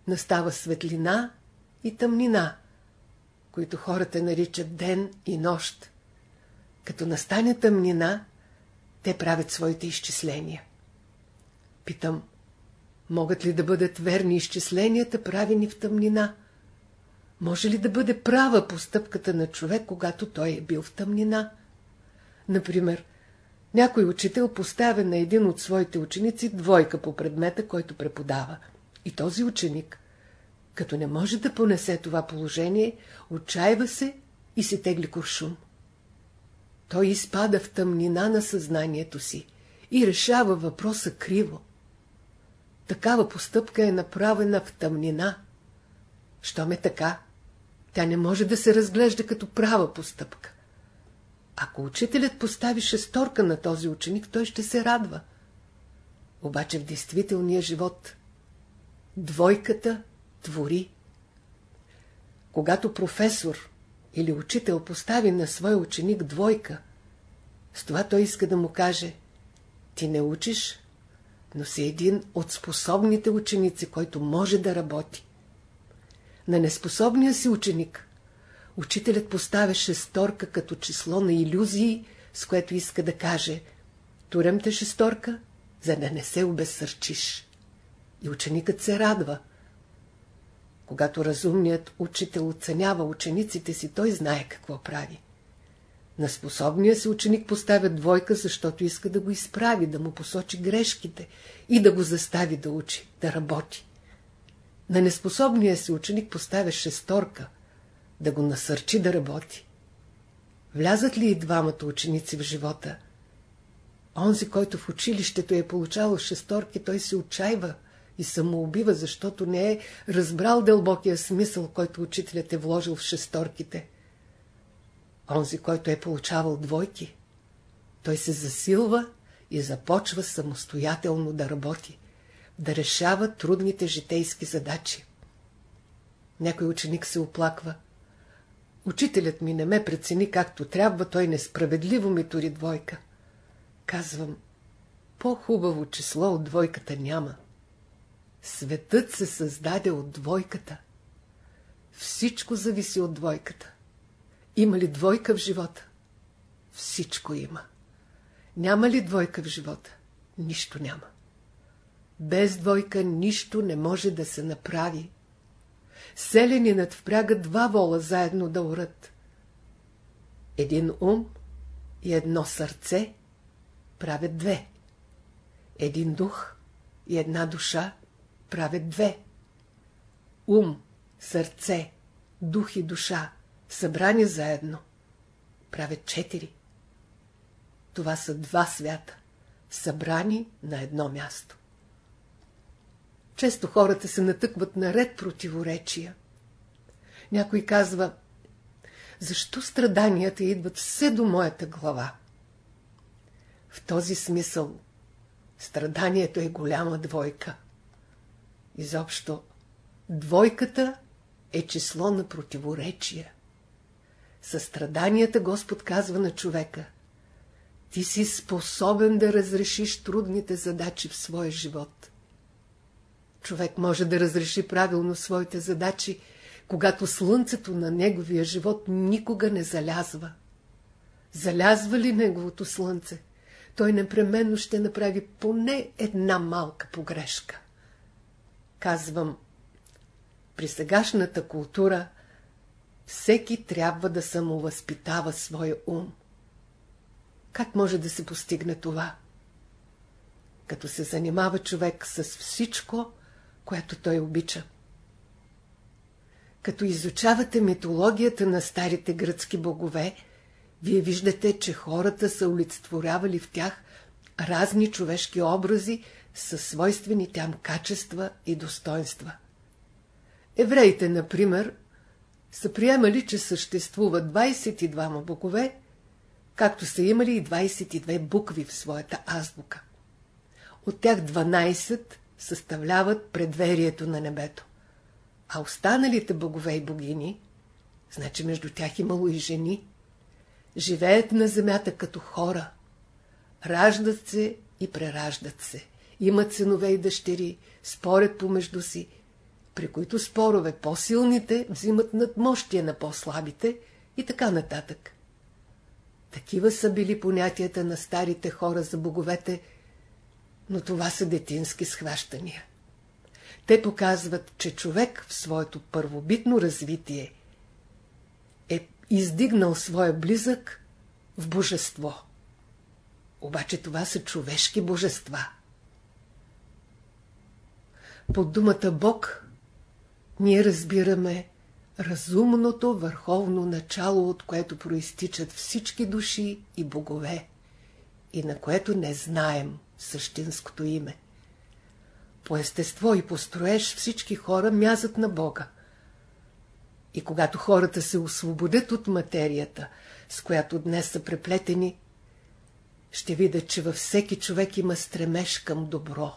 настава светлина и тъмнина, които хората наричат ден и нощ. Като настане тъмнина, те правят своите изчисления. Питам, могат ли да бъдат верни изчисленията, правени в тъмнина? Може ли да бъде права постъпката на човек, когато той е бил в тъмнина? Например, някой учител поставя на един от своите ученици двойка по предмета, който преподава. И този ученик, като не може да понесе това положение, отчаива се и се тегли куршум. Той изпада в тъмнина на съзнанието си и решава въпроса криво. Такава постъпка е направена в тъмнина. Щом е така, тя не може да се разглежда като права постъпка. Ако учителят постави шесторка на този ученик, той ще се радва. Обаче в действителния живот двойката твори. Когато професор или учител постави на свой ученик двойка, с това той иска да му каже, ти не учиш, но си един от способните ученици, който може да работи. На неспособния си ученик учителят поставя шесторка като число на иллюзии, с което иска да каже «Турям те шесторка, за да не се обесърчиш». И ученикът се радва. Когато разумният учител оценява учениците си, той знае какво прави. На способния си ученик поставя двойка, защото иска да го изправи, да му посочи грешките и да го застави да учи, да работи. На неспособния си ученик поставя шесторка, да го насърчи да работи. Влязат ли и двамата ученици в живота? Онзи, който в училището е получавал шесторки, той се отчаива и самоубива, защото не е разбрал дълбокия смисъл, който учителят е вложил в шесторките. Онзи, който е получавал двойки, той се засилва и започва самостоятелно да работи, да решава трудните житейски задачи. Някой ученик се оплаква. Учителят ми не ме прецени както трябва, той несправедливо ми тури двойка. Казвам, по-хубаво число от двойката няма. Светът се създаде от двойката. Всичко зависи от двойката. Има ли двойка в живота? Всичко има. Няма ли двойка в живота? Нищо няма. Без двойка нищо не може да се направи. Селянинът впряга два вола заедно да урат. Един ум и едно сърце правят две. Един дух и една душа правят две. Ум, сърце, дух и душа събрани заедно, правят четири. Това са два свята, събрани на едно място. Често хората се натъкват на ред противоречия. Някой казва, защо страданията идват все до моята глава? В този смисъл страданието е голяма двойка. Изобщо, двойката е число на противоречия. Състраданията Господ казва на човека. Ти си способен да разрешиш трудните задачи в своя живот. Човек може да разреши правилно своите задачи, когато слънцето на неговия живот никога не залязва. Залязва ли неговото слънце, той непременно ще направи поне една малка погрешка. Казвам, при сегашната култура – всеки трябва да самовъзпитава своя ум. Как може да се постигне това? Като се занимава човек с всичко, което той обича. Като изучавате митологията на старите гръцки богове, вие виждате, че хората са олицетворявали в тях разни човешки образи със свойствени тям качества и достоинства. Евреите, например, са приемали, че съществува 22 богове, както са имали и 22 букви в своята азбука. От тях 12 съставляват предверието на небето. А останалите богове и богини, значи между тях имало и жени, живеят на земята като хора, раждат се и прераждат се, имат синове и дъщери, спорят помежду си при които спорове по-силните взимат надмощие на по-слабите и така нататък. Такива са били понятията на старите хора за боговете, но това са детински схващания. Те показват, че човек в своето първобитно развитие е издигнал своя близък в божество. Обаче това са човешки божества. Под думата Бог ние разбираме разумното върховно начало, от което проистичат всички души и богове, и на което не знаем същинското име. По естество и построеж всички хора мязат на Бога. И когато хората се освободят от материята, с която днес са преплетени, ще видят, че във всеки човек има стремеж към добро,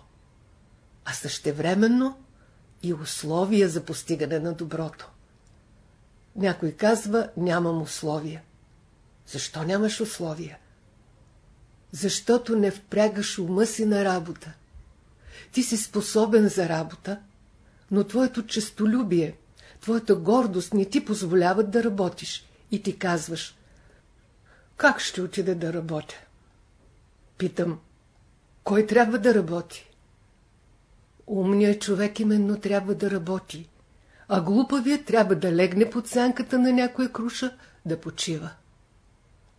а същевременно и условия за постигане на доброто. Някой казва, нямам условия. Защо нямаш условия? Защото не впрягаш ума си на работа. Ти си способен за работа, но твоето честолюбие, твоята гордост не ти позволяват да работиш и ти казваш как ще отида да работя? Питам, кой трябва да работи? Умният човек именно трябва да работи, а глупавият трябва да легне под сянката на някоя круша да почива.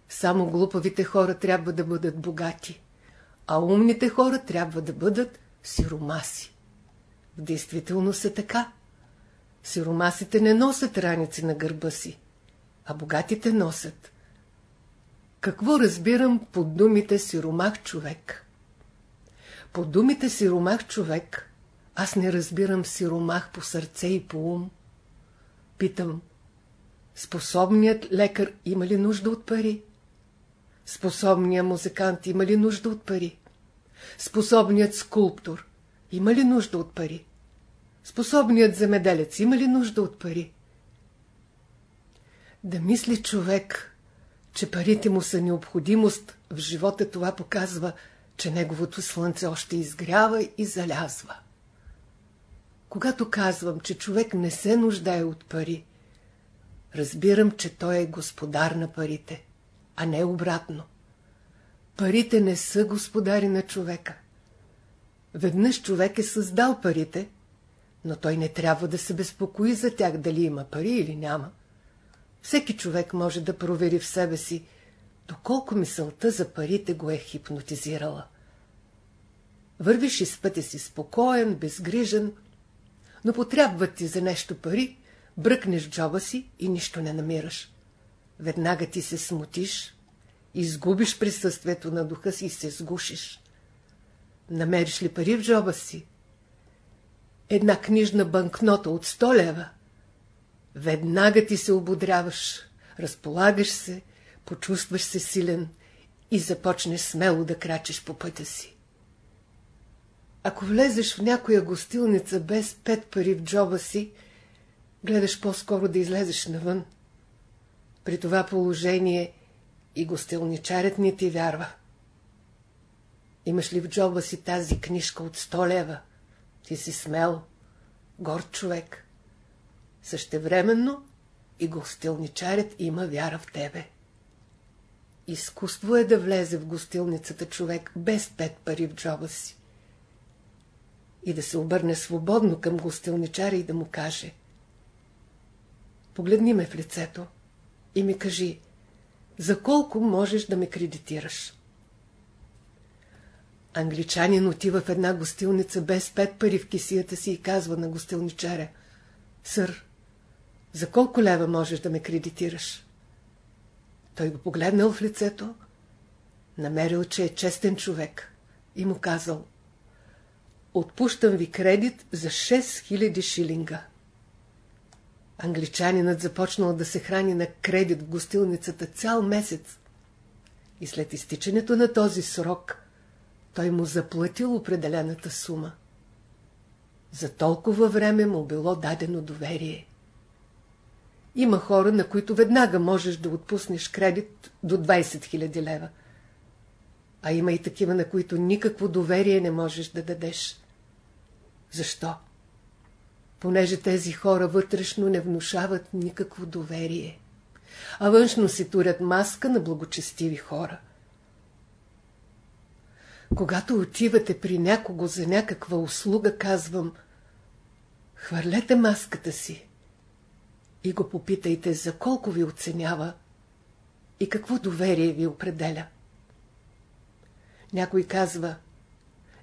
Само глупавите хора трябва да бъдат богати, а умните хора трябва да бъдат сиромаси. В действителност е така. Сиромасите не носят раници на гърба си, а богатите носят. Какво разбирам под думите сиромах човек? Под думите сиромах човек аз не разбирам сиромах по сърце и по ум. Питам, способният лекар има ли нужда от пари? Способният музикант има ли нужда от пари? Способният скулптор има ли нужда от пари? Способният земеделец има ли нужда от пари? Да мисли човек, че парите му са необходимост в живота, това показва, че неговото слънце още изгрява и залязва. Когато казвам, че човек не се нуждае от пари, разбирам, че той е господар на парите, а не обратно. Парите не са господари на човека. Веднъж човек е създал парите, но той не трябва да се безпокои за тях, дали има пари или няма. Всеки човек може да провери в себе си, доколко мисълта за парите го е хипнотизирала. Вървиш из пътя си спокоен, безгрижен, но потрябват ти за нещо пари, бръкнеш в джоба си и нищо не намираш. Веднага ти се смутиш, изгубиш присъствието на духа си и се сгушиш. Намериш ли пари в джоба си? Една книжна банкнота от 100 лева. Веднага ти се ободряваш, разполагаш се, почувстваш се силен и започнеш смело да крачеш по пътя си. Ако влезеш в някоя гостилница без пет пари в джоба си, гледаш по-скоро да излезеш навън. При това положение и гостилничарят не ти вярва. Имаш ли в джоба си тази книжка от 100 лева? Ти си смел, горд човек. Същевременно и гостилничарят има вяра в тебе. Изкуство е да влезе в гостилницата човек без пет пари в джоба си и да се обърне свободно към гостилничаря и да му каже Погледни ме в лицето и ми кажи, за колко можеш да ме кредитираш? Англичанин отива в една гостилница без пет пари в кисията си и казва на гостилничаря Сър, за колко лева можеш да ме кредитираш? Той го погледнал в лицето, намерил, че е честен човек и му казал Отпущам ви кредит за 6000 шилинга. Англичанинът започнал да се храни на кредит в гостилницата цял месец. И след изтичането на този срок, той му заплатил определената сума. За толкова време му било дадено доверие. Има хора, на които веднага можеш да отпуснеш кредит до 20 000 лева. А има и такива, на които никакво доверие не можеш да дадеш. Защо? Понеже тези хора вътрешно не внушават никакво доверие, а външно си турят маска на благочестиви хора. Когато отивате при някого за някаква услуга, казвам, хвърлете маската си и го попитайте за колко ви оценява и какво доверие ви определя. Някой казва,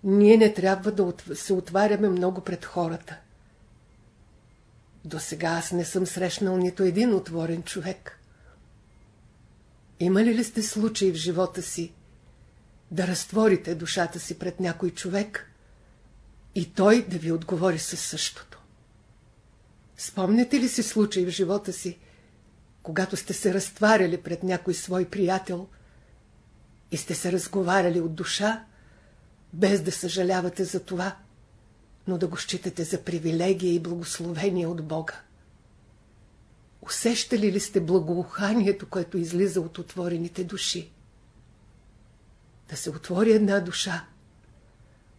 ние не трябва да се отваряме много пред хората. До сега аз не съм срещнал нито един отворен човек. Имали ли сте случаи в живота си да разтворите душата си пред някой човек и той да ви отговори със същото? Спомняте ли си случаи в живота си, когато сте се разтваряли пред някой свой приятел и сте се разговаряли от душа без да съжалявате за това, но да го считате за привилегия и благословение от Бога. Усещали ли сте благоуханието, което излиза от отворените души? Да се отвори една душа,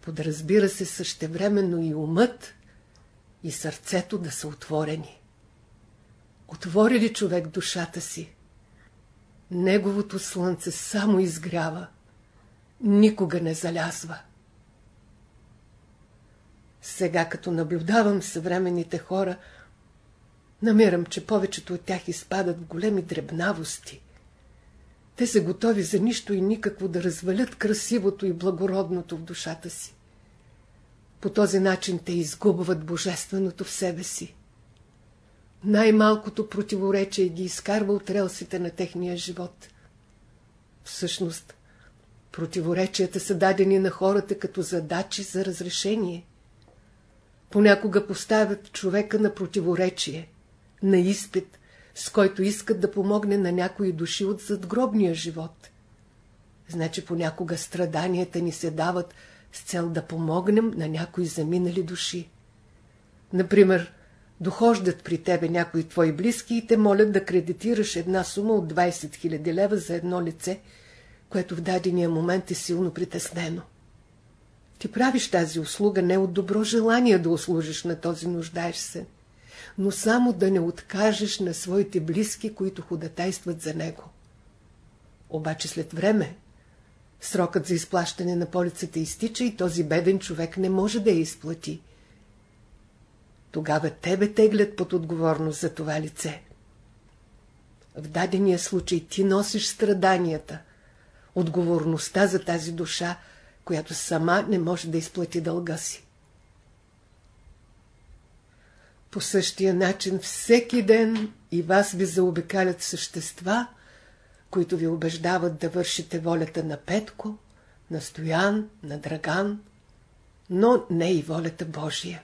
Подразбира се същевременно и умът, и сърцето да са отворени. Отвори ли човек душата си? Неговото слънце само изгрява, никога не залязва. Сега, като наблюдавам съвременните хора, намирам, че повечето от тях изпадат в големи дребнавости. Те са готови за нищо и никакво да развалят красивото и благородното в душата си. По този начин те изгубват божественото в себе си. Най-малкото противоречие ги изкарва от релсите на техния живот. Всъщност, противоречията са дадени на хората като задачи за разрешение. Понякога поставят човека на противоречие, на изпит, с който искат да помогне на някои души от задгробния живот. Значи понякога страданията ни се дават с цел да помогнем на някои заминали души. Например, дохождат при тебе някои твои близки и те молят да кредитираш една сума от 20 000 лева за едно лице, което в дадения момент е силно притеснено. Ти правиш тази услуга не от добро желание да услужиш на този нуждаеш се, но само да не откажеш на своите близки, които ходатайстват за него. Обаче след време срокът за изплащане на полицата изтича и този беден човек не може да я изплати. Тогава тебе теглят под отговорност за това лице. В дадения случай ти носиш страданията, отговорността за тази душа, която сама не може да изплати дълга си. По същия начин всеки ден и вас ви заобикалят същества, които ви убеждават да вършите волята на Петко, на Стоян, на Драган, но не и волята Божия.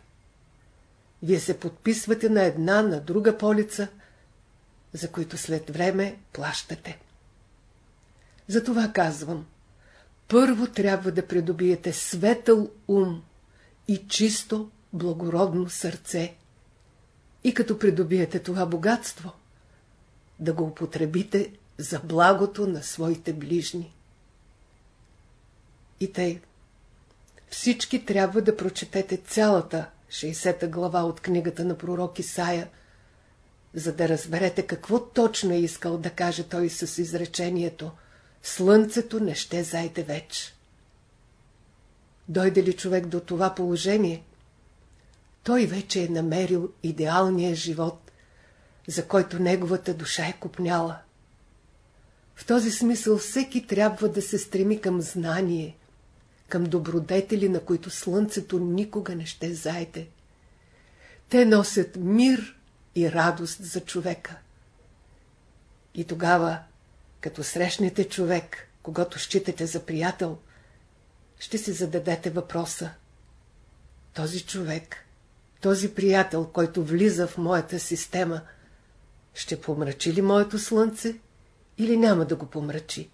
Вие се подписвате на една, на друга полица, за които след време плащате. Затова казвам, първо трябва да придобиете светъл ум и чисто, благородно сърце. И като придобиете това богатство, да го употребите за благото на своите ближни. И тъй, всички трябва да прочетете цялата 60-та глава от книгата на пророк Исаия, за да разберете какво точно е искал да каже той с изречението «Слънцето не ще зайде веч». Дойде ли човек до това положение, той вече е намерил идеалния живот, за който неговата душа е купняла. В този смисъл всеки трябва да се стреми към знание, към добродетели, на които слънцето никога не ще зайде. Те носят мир и радост за човека. И тогава, като срещнете човек, когато считате за приятел, ще си зададете въпроса. Този човек, този приятел, който влиза в моята система, ще помрачи ли моето слънце или няма да го помрачи?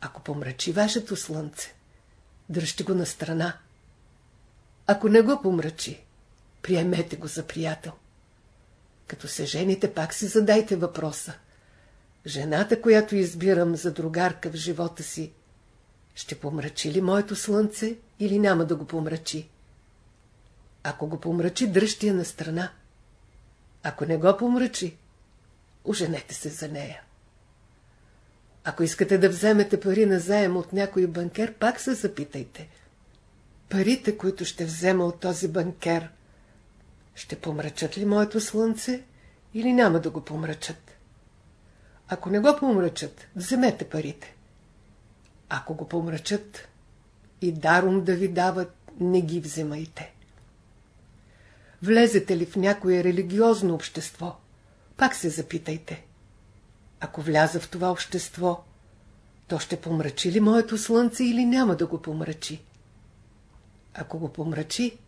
Ако помрачи вашето слънце, дръжте го на страна. Ако не го помрачи, приемете го за приятел. Като се жените, пак си задайте въпроса. Жената, която избирам за другарка в живота си, ще помрачи ли моето слънце или няма да го помрачи? Ако го помрачи, дръжте я на страна. Ако не го помрачи, оженете се за нея. Ако искате да вземете пари на заем от някой банкер, пак се запитайте. Парите, които ще взема от този банкер, ще помрачат ли моето слънце или няма да го помрачат? Ако не го помрачат, вземете парите. Ако го помрачат и даром да ви дават, не ги вземайте. Влезете ли в някое религиозно общество, пак се запитайте. Ако вляза в това общество, то ще помрачи ли моето слънце или няма да го помрачи? Ако го помрачи,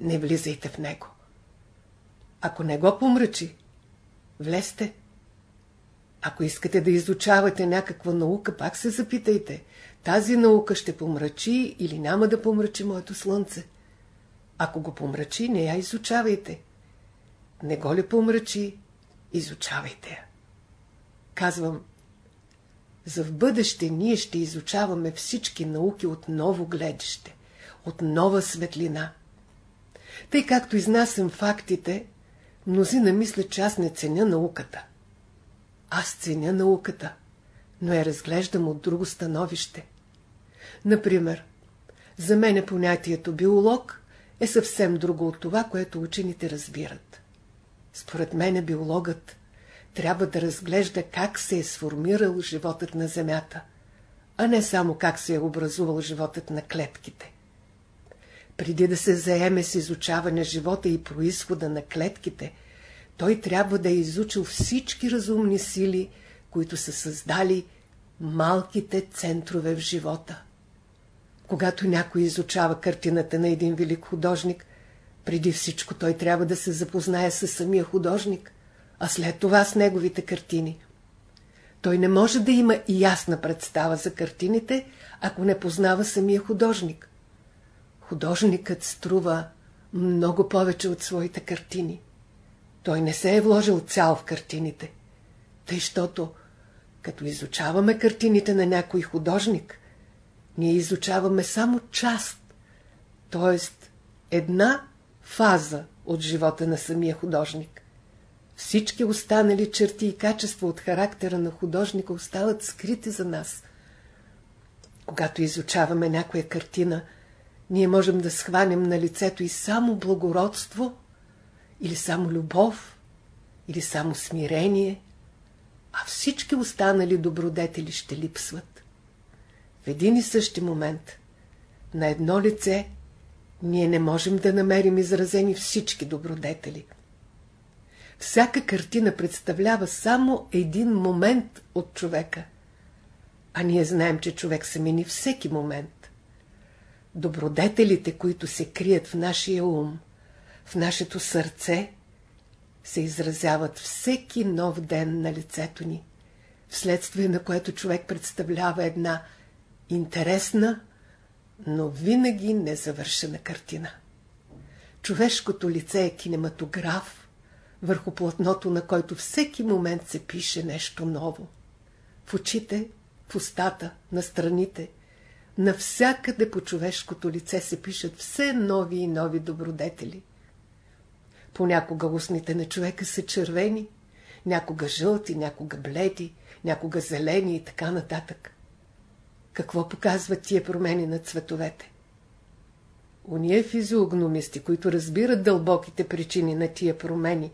не влизайте в него. Ако не го помрачи, влезте. Ако искате да изучавате някаква наука, пак се запитайте. Тази наука ще помрачи или няма да помрачи моето слънце? Ако го помрачи, не я изучавайте. Не го ли помрачи, изучавайте я. Казвам, за в бъдеще ние ще изучаваме всички науки от ново гледаще. от нова светлина. Тъй както изнасям фактите, мнозина мислят, че аз не ценя науката. Аз ценя науката, но я разглеждам от друго становище. Например, за мен понятието биолог е съвсем друго от това, което учените разбират. Според мен биологът трябва да разглежда как се е сформирал животът на Земята, а не само как се е образувал животът на клетките. Преди да се заеме с изучаване живота и происхода на клетките, той трябва да е изучил всички разумни сили, които са създали малките центрове в живота. Когато някой изучава картината на един велик художник, преди всичко той трябва да се запознае с самия художник, а след това с неговите картини. Той не може да има и ясна представа за картините, ако не познава самия художник. Художникът струва много повече от своите картини. Той не се е вложил цял в картините. Тъй, щото, като изучаваме картините на някой художник, ние изучаваме само част, т.е. една фаза от живота на самия художник. Всички останали черти и качества от характера на художника остават скрити за нас. Когато изучаваме някоя картина, ние можем да схванем на лицето и само благородство, или само любов, или само смирение, а всички останали добродетели ще липсват. В един и същи момент на едно лице ние не можем да намерим изразени всички добродетели. Всяка картина представлява само един момент от човека, а ние знаем, че човек се мени всеки момент. Добродетелите, които се крият в нашия ум, в нашето сърце, се изразяват всеки нов ден на лицето ни, вследствие на което човек представлява една интересна, но винаги незавършена картина. Човешкото лице е кинематограф, върху платното, на който всеки момент се пише нещо ново. В очите, в устата, на страните, навсякъде по човешкото лице се пишат все нови и нови добродетели. Понякога устните на човека са червени, някога жълти, някога бледи, някога зелени и така нататък. Какво показват тия промени на цветовете? Уния физиогномисти, които разбират дълбоките причини на тия промени,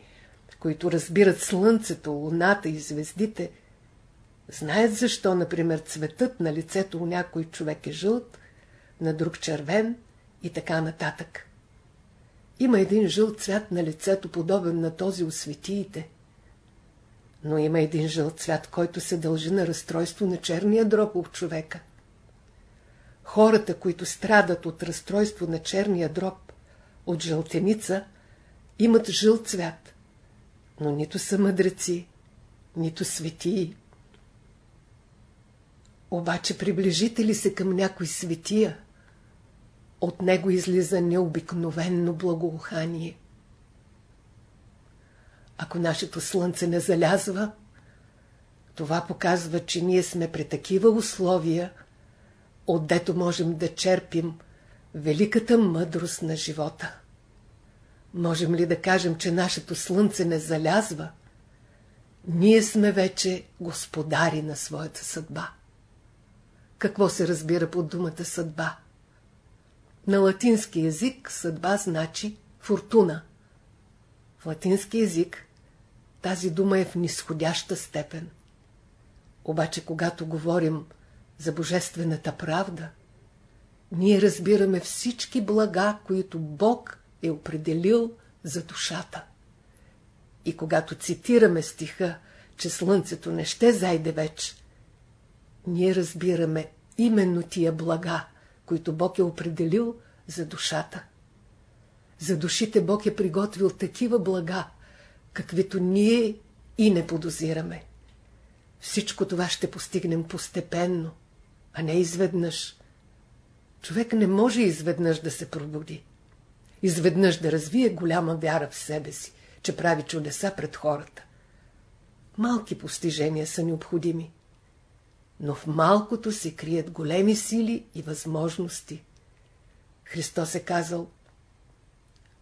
които разбират слънцето, луната и звездите, знаят защо, например, цветът на лицето у някой човек е жълт, на друг червен и така нататък. Има един жълт цвят на лицето, подобен на този у светиите. Но има един жълт цвят, който се дължи на разстройство на черния дроб в човека. Хората, които страдат от разстройство на черния дроб, от жълтеница, имат жълт цвят, но нито са мъдреци, нито светии. Обаче приближите ли се към някой светия, от него излиза необикновенно благоухание. Ако нашето слънце не залязва, това показва, че ние сме при такива условия, отдето можем да черпим великата мъдрост на живота. Можем ли да кажем, че нашето слънце не залязва? Ние сме вече господари на своята съдба. Какво се разбира под думата съдба? На латински язик съдба значи фортуна. В латински язик тази дума е в нисходяща степен. Обаче, когато говорим за божествената правда, ние разбираме всички блага, които Бог е определил за душата. И когато цитираме стиха, че слънцето не ще зайде вече, ние разбираме именно тия блага, които Бог е определил за душата. За душите Бог е приготвил такива блага, каквито ние и не подозираме. Всичко това ще постигнем постепенно, а не изведнъж. Човек не може изведнъж да се пробуди. Изведнъж да развие голяма вяра в себе си, че прави чудеса пред хората. Малки постижения са необходими но в малкото се крият големи сили и възможности. Христос е казал,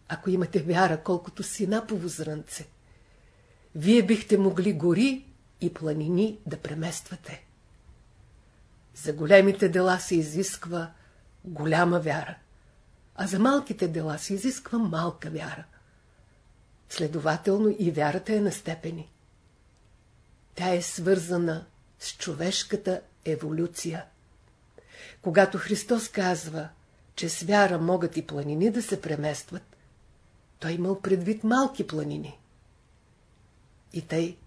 ако имате вяра, колкото сина по възрънце, вие бихте могли гори и планини да премествате. За големите дела се изисква голяма вяра, а за малките дела се изисква малка вяра. Следователно и вярата е на степени. Тя е свързана с човешката еволюция. Когато Христос казва, че с вяра могат и планини да се преместват, той имал предвид малки планини. И тъй,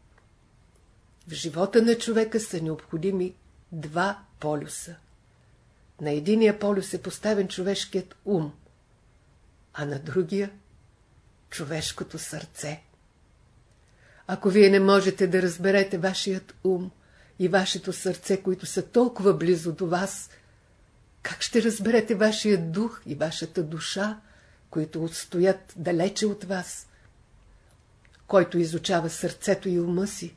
в живота на човека са необходими два полюса. На единия полюс е поставен човешкият ум, а на другия – човешкото сърце. Ако вие не можете да разберете вашият ум и вашето сърце, които са толкова близо до вас, как ще разберете вашия дух и вашата душа, които отстоят далече от вас? Който изучава сърцето и ума си,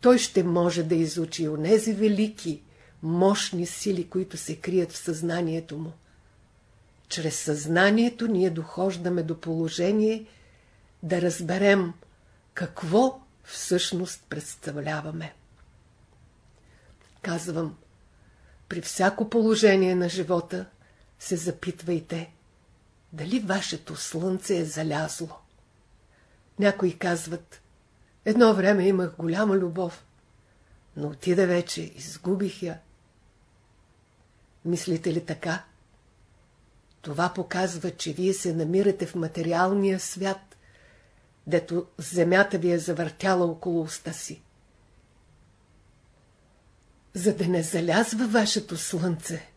той ще може да изучи онези велики, мощни сили, които се крият в съзнанието му. Чрез съзнанието ние дохождаме до положение да разберем какво всъщност представляваме. Казвам, при всяко положение на живота се запитвайте, дали вашето слънце е залязло. Някои казват, едно време имах голяма любов, но отида вече, изгубих я. Мислите ли така? Това показва, че вие се намирате в материалния свят, дето земята ви е завъртяла около уста си. За да не залязва вашето слънце,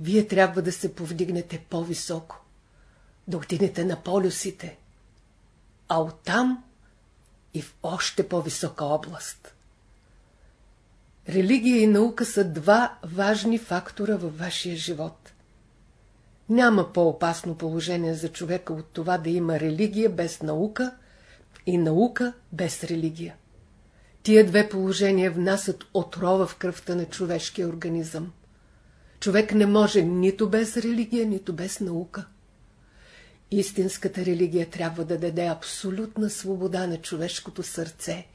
вие трябва да се повдигнете по-високо, да отидете на полюсите, а оттам и в още по-висока област. Религия и наука са два важни фактора във вашия живот. Няма по-опасно положение за човека от това да има религия без наука и наука без религия. Тия две положения внасят отрова в кръвта на човешкия организъм. Човек не може нито без религия, нито без наука. Истинската религия трябва да даде абсолютна свобода на човешкото сърце,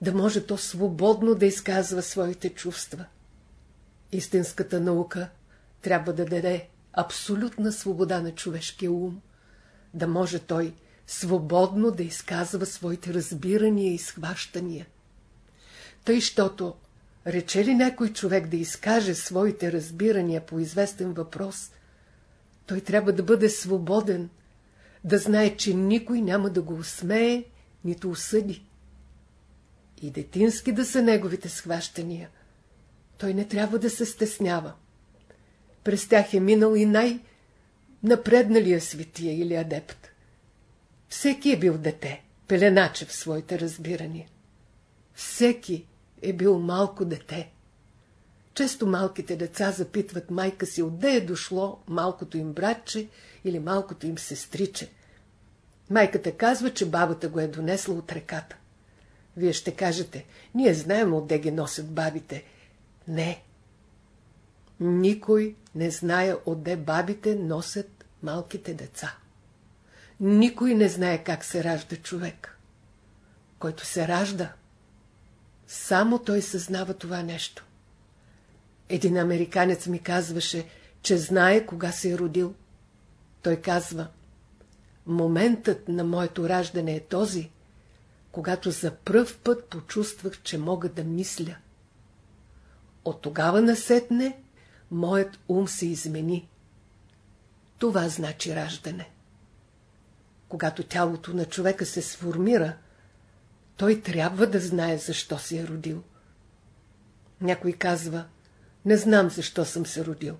да може то свободно да изказва своите чувства. Истинската наука трябва да даде абсолютна свобода на човешкия ум, да може той свободно да изказва своите разбирания и схващания. Тъй, щото рече ли някой човек да изкаже своите разбирания по известен въпрос, той трябва да бъде свободен, да знае, че никой няма да го усмее, нито осъди. И детински да са неговите схващания. Той не трябва да се стеснява. През тях е минал и най-напредналия светия или адепт. Всеки е бил дете, пеленаче в своите разбирания. Всеки е бил малко дете. Често малките деца запитват майка си, отде е дошло малкото им братче или малкото им сестриче. Майката казва, че бабата го е донесла от реката. Вие ще кажете, ние знаем отде ги носят бабите. Не. Никой не знае отде бабите носят малките деца. Никой не знае как се ражда човек. Който се ражда, само той съзнава това нещо. Един американец ми казваше, че знае кога се е родил. Той казва, моментът на моето раждане е този, когато за пръв път почувствах, че мога да мисля. От тогава насетне моят ум се измени. Това значи раждане. Когато тялото на човека се сформира, той трябва да знае защо се е родил. Някой казва, не знам защо съм се родил.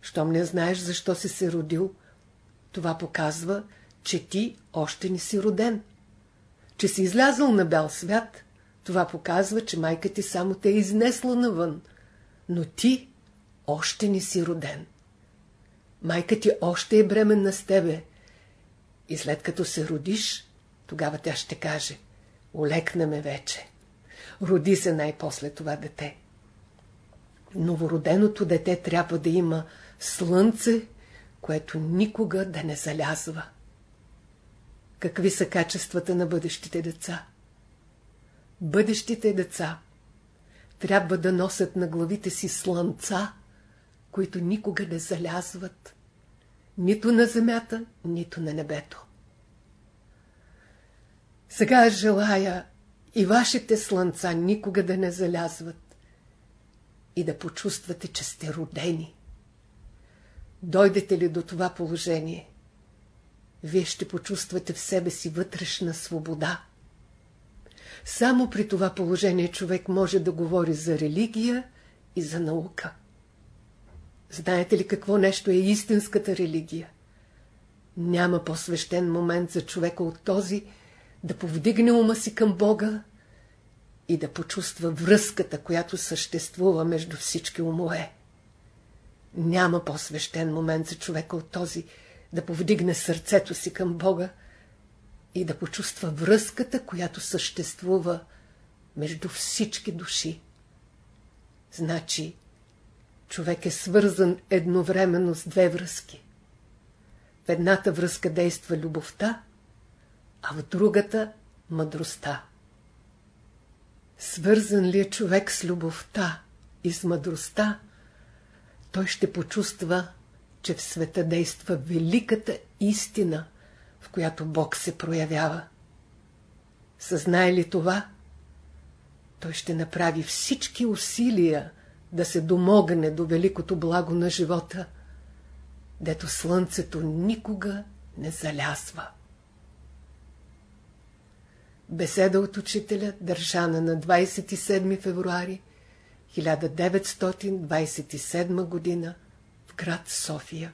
Щом не знаеш защо си се родил, това показва, че ти още не си роден. Че си излязъл на бял свят, това показва, че майка ти само те е изнесла навън, но ти още не си роден. Майка ти още е бременна с тебе и след като се родиш, тогава тя ще каже – Олекна ме вече. Роди се най-после това дете. Новороденото дете трябва да има слънце, което никога да не залязва. Какви са качествата на бъдещите деца? Бъдещите деца трябва да носят на главите си слънца, които никога не залязват, нито на земята, нито на небето. Сега желая и вашите слънца никога да не залязват и да почувствате, че сте родени. Дойдете ли до това положение, вие ще почувствате в себе си вътрешна свобода. Само при това положение човек може да говори за религия и за наука. Знаете ли какво нещо е истинската религия? Няма по-свещен момент за човека от този, да повдигне ума си към Бога и да почувства връзката, която съществува между всички умове. Няма по-свещен момент за човека от този да повдигне сърцето си към Бога и да почувства връзката, която съществува между всички души. Значи, човек е свързан едновременно с две връзки. В едната връзка действа любовта, а в другата – мъдростта. Свързан ли е човек с любовта и с мъдростта, той ще почувства, че в света действа великата истина, в която Бог се проявява. Съзнае ли това, той ще направи всички усилия да се домогне до великото благо на живота, дето слънцето никога не залязва. Беседа от учителя, държана на 27 февруари 1927 г. в град София.